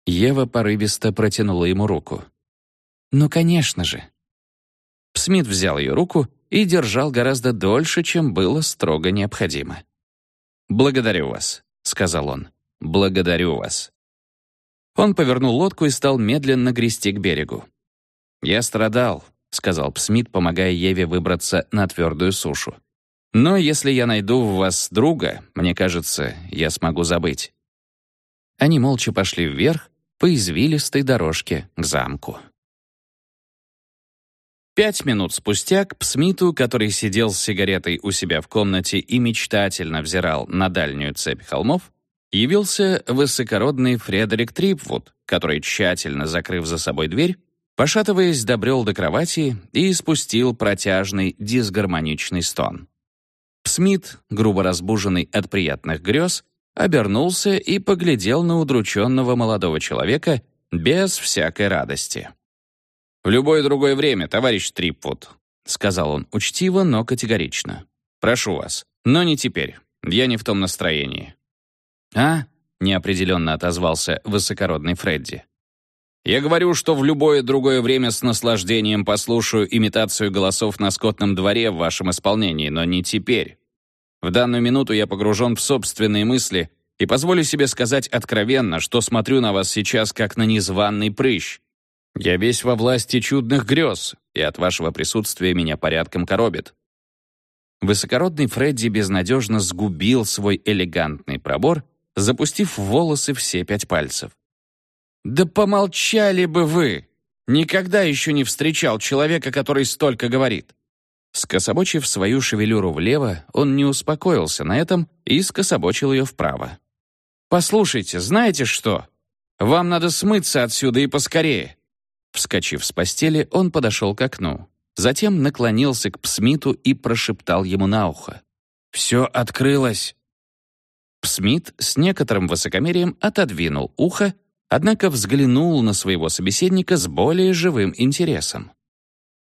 Ева порывисто протянула ему руку. «Ну, конечно же». Смит взял ее руку и держал гораздо дольше, чем было строго необходимо. «Благодарю вас», — сказал он. «Благодарю вас». Он повернул лодку и стал медленно грести к берегу. «Я страдал», — сказал Псмит, помогая Еве выбраться на твердую сушу. «Но если я найду в вас друга, мне кажется, я смогу забыть». Они молча пошли вверх по извилистой дорожке к замку. Пять минут спустя к Псмиту, который сидел с сигаретой у себя в комнате и мечтательно взирал на дальнюю цепь холмов, явился высокородный Фредерик Трипвуд, который, тщательно закрыв за собой дверь, пошатываясь, добрел до кровати и испустил протяжный дисгармоничный стон. Смит, грубо разбуженный от приятных грез, обернулся и поглядел на удрученного молодого человека без всякой радости. «В любое другое время, товарищ Трипвуд», — сказал он учтиво, но категорично. «Прошу вас, но не теперь. Я не в том настроении. «А?» — неопределенно отозвался высокородный Фредди. «Я говорю, что в любое другое время с наслаждением послушаю имитацию голосов на скотном дворе в вашем исполнении, но не теперь. В данную минуту я погружен в собственные мысли и позволю себе сказать откровенно, что смотрю на вас сейчас как на незваный прыщ. Я весь во власти чудных грез, и от вашего присутствия меня порядком коробит». Высокородный Фредди безнадежно сгубил свой элегантный пробор запустив в волосы все пять пальцев. «Да помолчали бы вы! Никогда еще не встречал человека, который столько говорит!» Скособочив свою шевелюру влево, он не успокоился на этом и скособочил ее вправо. «Послушайте, знаете что? Вам надо смыться отсюда и поскорее!» Вскочив с постели, он подошел к окну. Затем наклонился к Псмиту и прошептал ему на ухо. «Все открылось. Смит с некоторым высокомерием отодвинул ухо, однако взглянул на своего собеседника с более живым интересом.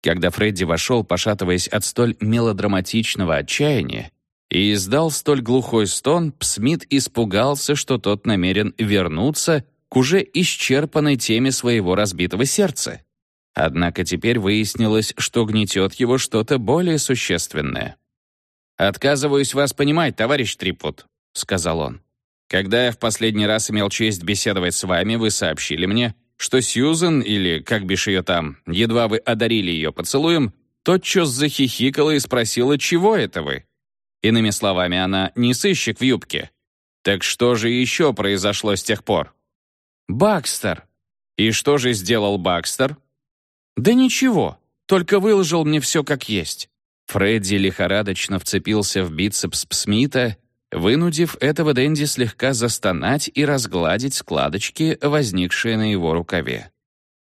Когда Фредди вошел, пошатываясь от столь мелодраматичного отчаяния, и издал столь глухой стон, Смит испугался, что тот намерен вернуться к уже исчерпанной теме своего разбитого сердца. Однако теперь выяснилось, что гнетет его что-то более существенное. «Отказываюсь вас понимать, товарищ Трипут», — сказал он. «Когда я в последний раз имел честь беседовать с вами, вы сообщили мне, что Сьюзен, или как бишь ее там, едва вы одарили ее поцелуем, тотчас захихикала и спросила, чего это вы? Иными словами, она не сыщик в юбке. Так что же еще произошло с тех пор? Бакстер. И что же сделал Бакстер? Да ничего, только выложил мне все как есть. Фредди лихорадочно вцепился в бицепс Смита вынудив этого Дэнди слегка застонать и разгладить складочки, возникшие на его рукаве.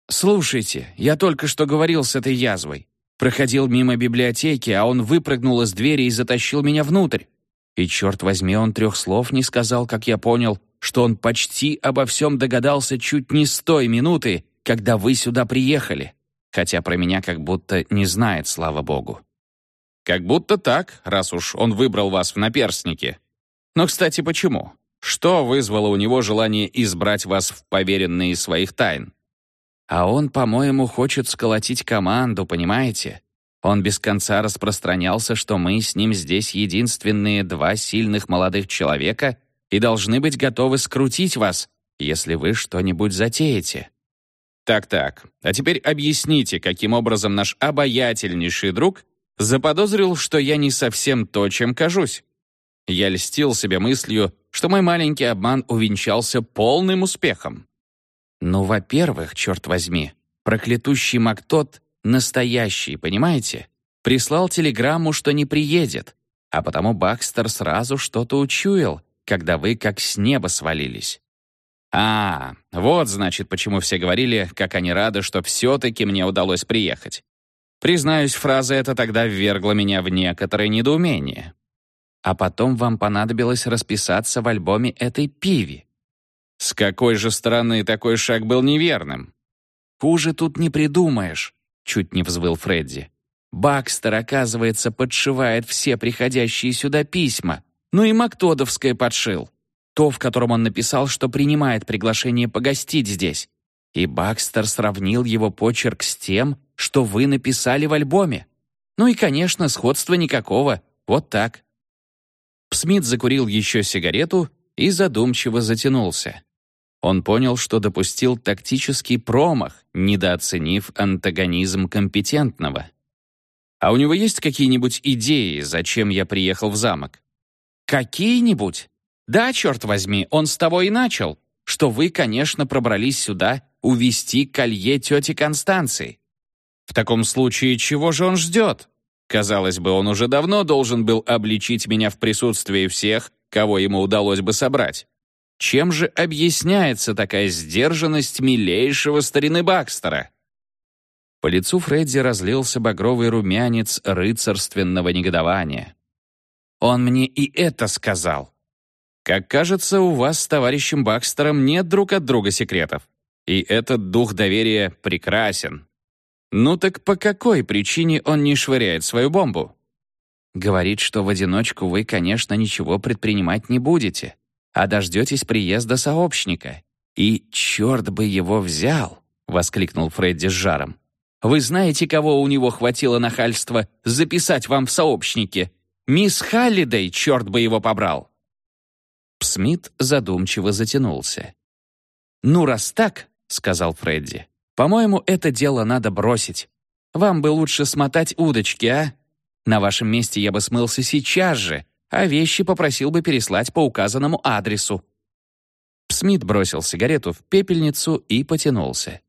«Слушайте, я только что говорил с этой язвой. Проходил мимо библиотеки, а он выпрыгнул из двери и затащил меня внутрь. И, черт возьми, он трех слов не сказал, как я понял, что он почти обо всем догадался чуть не с той минуты, когда вы сюда приехали, хотя про меня как будто не знает, слава богу». «Как будто так, раз уж он выбрал вас в наперстнике», но, кстати, почему? Что вызвало у него желание избрать вас в поверенные своих тайн? А он, по-моему, хочет сколотить команду, понимаете? Он без конца распространялся, что мы с ним здесь единственные два сильных молодых человека и должны быть готовы скрутить вас, если вы что-нибудь затеете. Так-так, а теперь объясните, каким образом наш обаятельнейший друг заподозрил, что я не совсем то, чем кажусь. Я льстил себе мыслью, что мой маленький обман увенчался полным успехом. Ну, во-первых, черт возьми, проклятущий Мактот настоящий, понимаете? Прислал телеграмму, что не приедет, а потому Бакстер сразу что-то учуял, когда вы как с неба свалились. А, вот, значит, почему все говорили, как они рады, что все-таки мне удалось приехать. Признаюсь, фраза эта тогда ввергла меня в некоторое недоумение а потом вам понадобилось расписаться в альбоме этой пиви. С какой же стороны такой шаг был неверным? Хуже тут не придумаешь, чуть не взвыл Фредди. Бакстер, оказывается, подшивает все приходящие сюда письма. Ну и Мактодовское подшил. То, в котором он написал, что принимает приглашение погостить здесь. И Бакстер сравнил его почерк с тем, что вы написали в альбоме. Ну и, конечно, сходства никакого. Вот так. Смит закурил еще сигарету и задумчиво затянулся. Он понял, что допустил тактический промах, недооценив антагонизм компетентного. «А у него есть какие-нибудь идеи, зачем я приехал в замок?» «Какие-нибудь? Да, черт возьми, он с того и начал, что вы, конечно, пробрались сюда увести колье тети Констанции. В таком случае чего же он ждет?» Казалось бы, он уже давно должен был обличить меня в присутствии всех, кого ему удалось бы собрать. Чем же объясняется такая сдержанность милейшего старины Бакстера? По лицу Фредди разлился багровый румянец рыцарственного негодования. «Он мне и это сказал. Как кажется, у вас с товарищем Бакстером нет друг от друга секретов. И этот дух доверия прекрасен. Ну так по какой причине он не швыряет свою бомбу? Говорит, что в одиночку вы, конечно, ничего предпринимать не будете, а дождетесь приезда сообщника. И черт бы его взял, воскликнул Фредди с жаром. Вы знаете, кого у него хватило нахальства записать вам в сообщнике? Мисс Халлидей, черт бы его побрал!» Смит задумчиво затянулся. «Ну, раз так, — сказал Фредди, по-моему, это дело надо бросить. Вам бы лучше смотать удочки, а? На вашем месте я бы смылся сейчас же, а вещи попросил бы переслать по указанному адресу». Смит бросил сигарету в пепельницу и потянулся.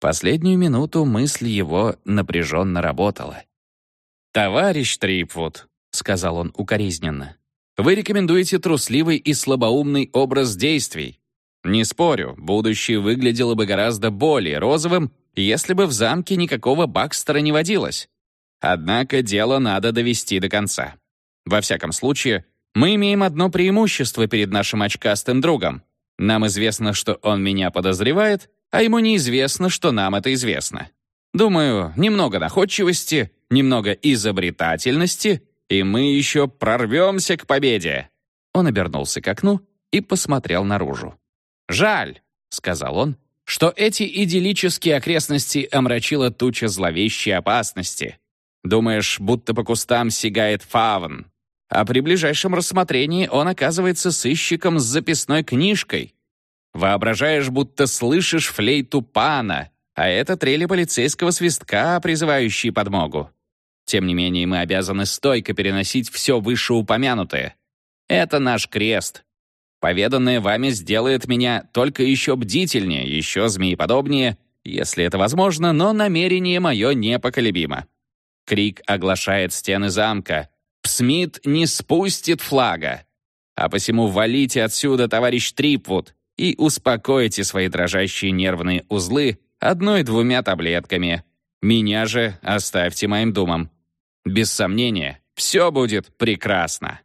Последнюю минуту мысль его напряженно работала. «Товарищ Трипвуд», — сказал он укоризненно, «вы рекомендуете трусливый и слабоумный образ действий. Не спорю, будущее выглядело бы гораздо более розовым, если бы в замке никакого Бакстера не водилось. Однако дело надо довести до конца. Во всяком случае, Мы имеем одно преимущество перед нашим очкастым другом. Нам известно, что он меня подозревает, а ему неизвестно, что нам это известно. Думаю, немного находчивости, немного изобретательности, и мы еще прорвемся к победе». Он обернулся к окну и посмотрел наружу. «Жаль», — сказал он, «что эти идиллические окрестности омрачила туча зловещей опасности. Думаешь, будто по кустам сигает фавн, а при ближайшем рассмотрении он оказывается сыщиком с записной книжкой. Воображаешь, будто слышишь флейту пана, а это трели полицейского свистка, призывающие подмогу. Тем не менее, мы обязаны стойко переносить все вышеупомянутое. Это наш крест. Поведанное вами сделает меня только еще бдительнее, еще змееподобнее, если это возможно, но намерение мое непоколебимо. Крик оглашает стены замка. Псмит не спустит флага. А посему валите отсюда, товарищ Трипвуд, и успокойте свои дрожащие нервные узлы одной-двумя таблетками. Меня же оставьте моим думам. Без сомнения, все будет прекрасно.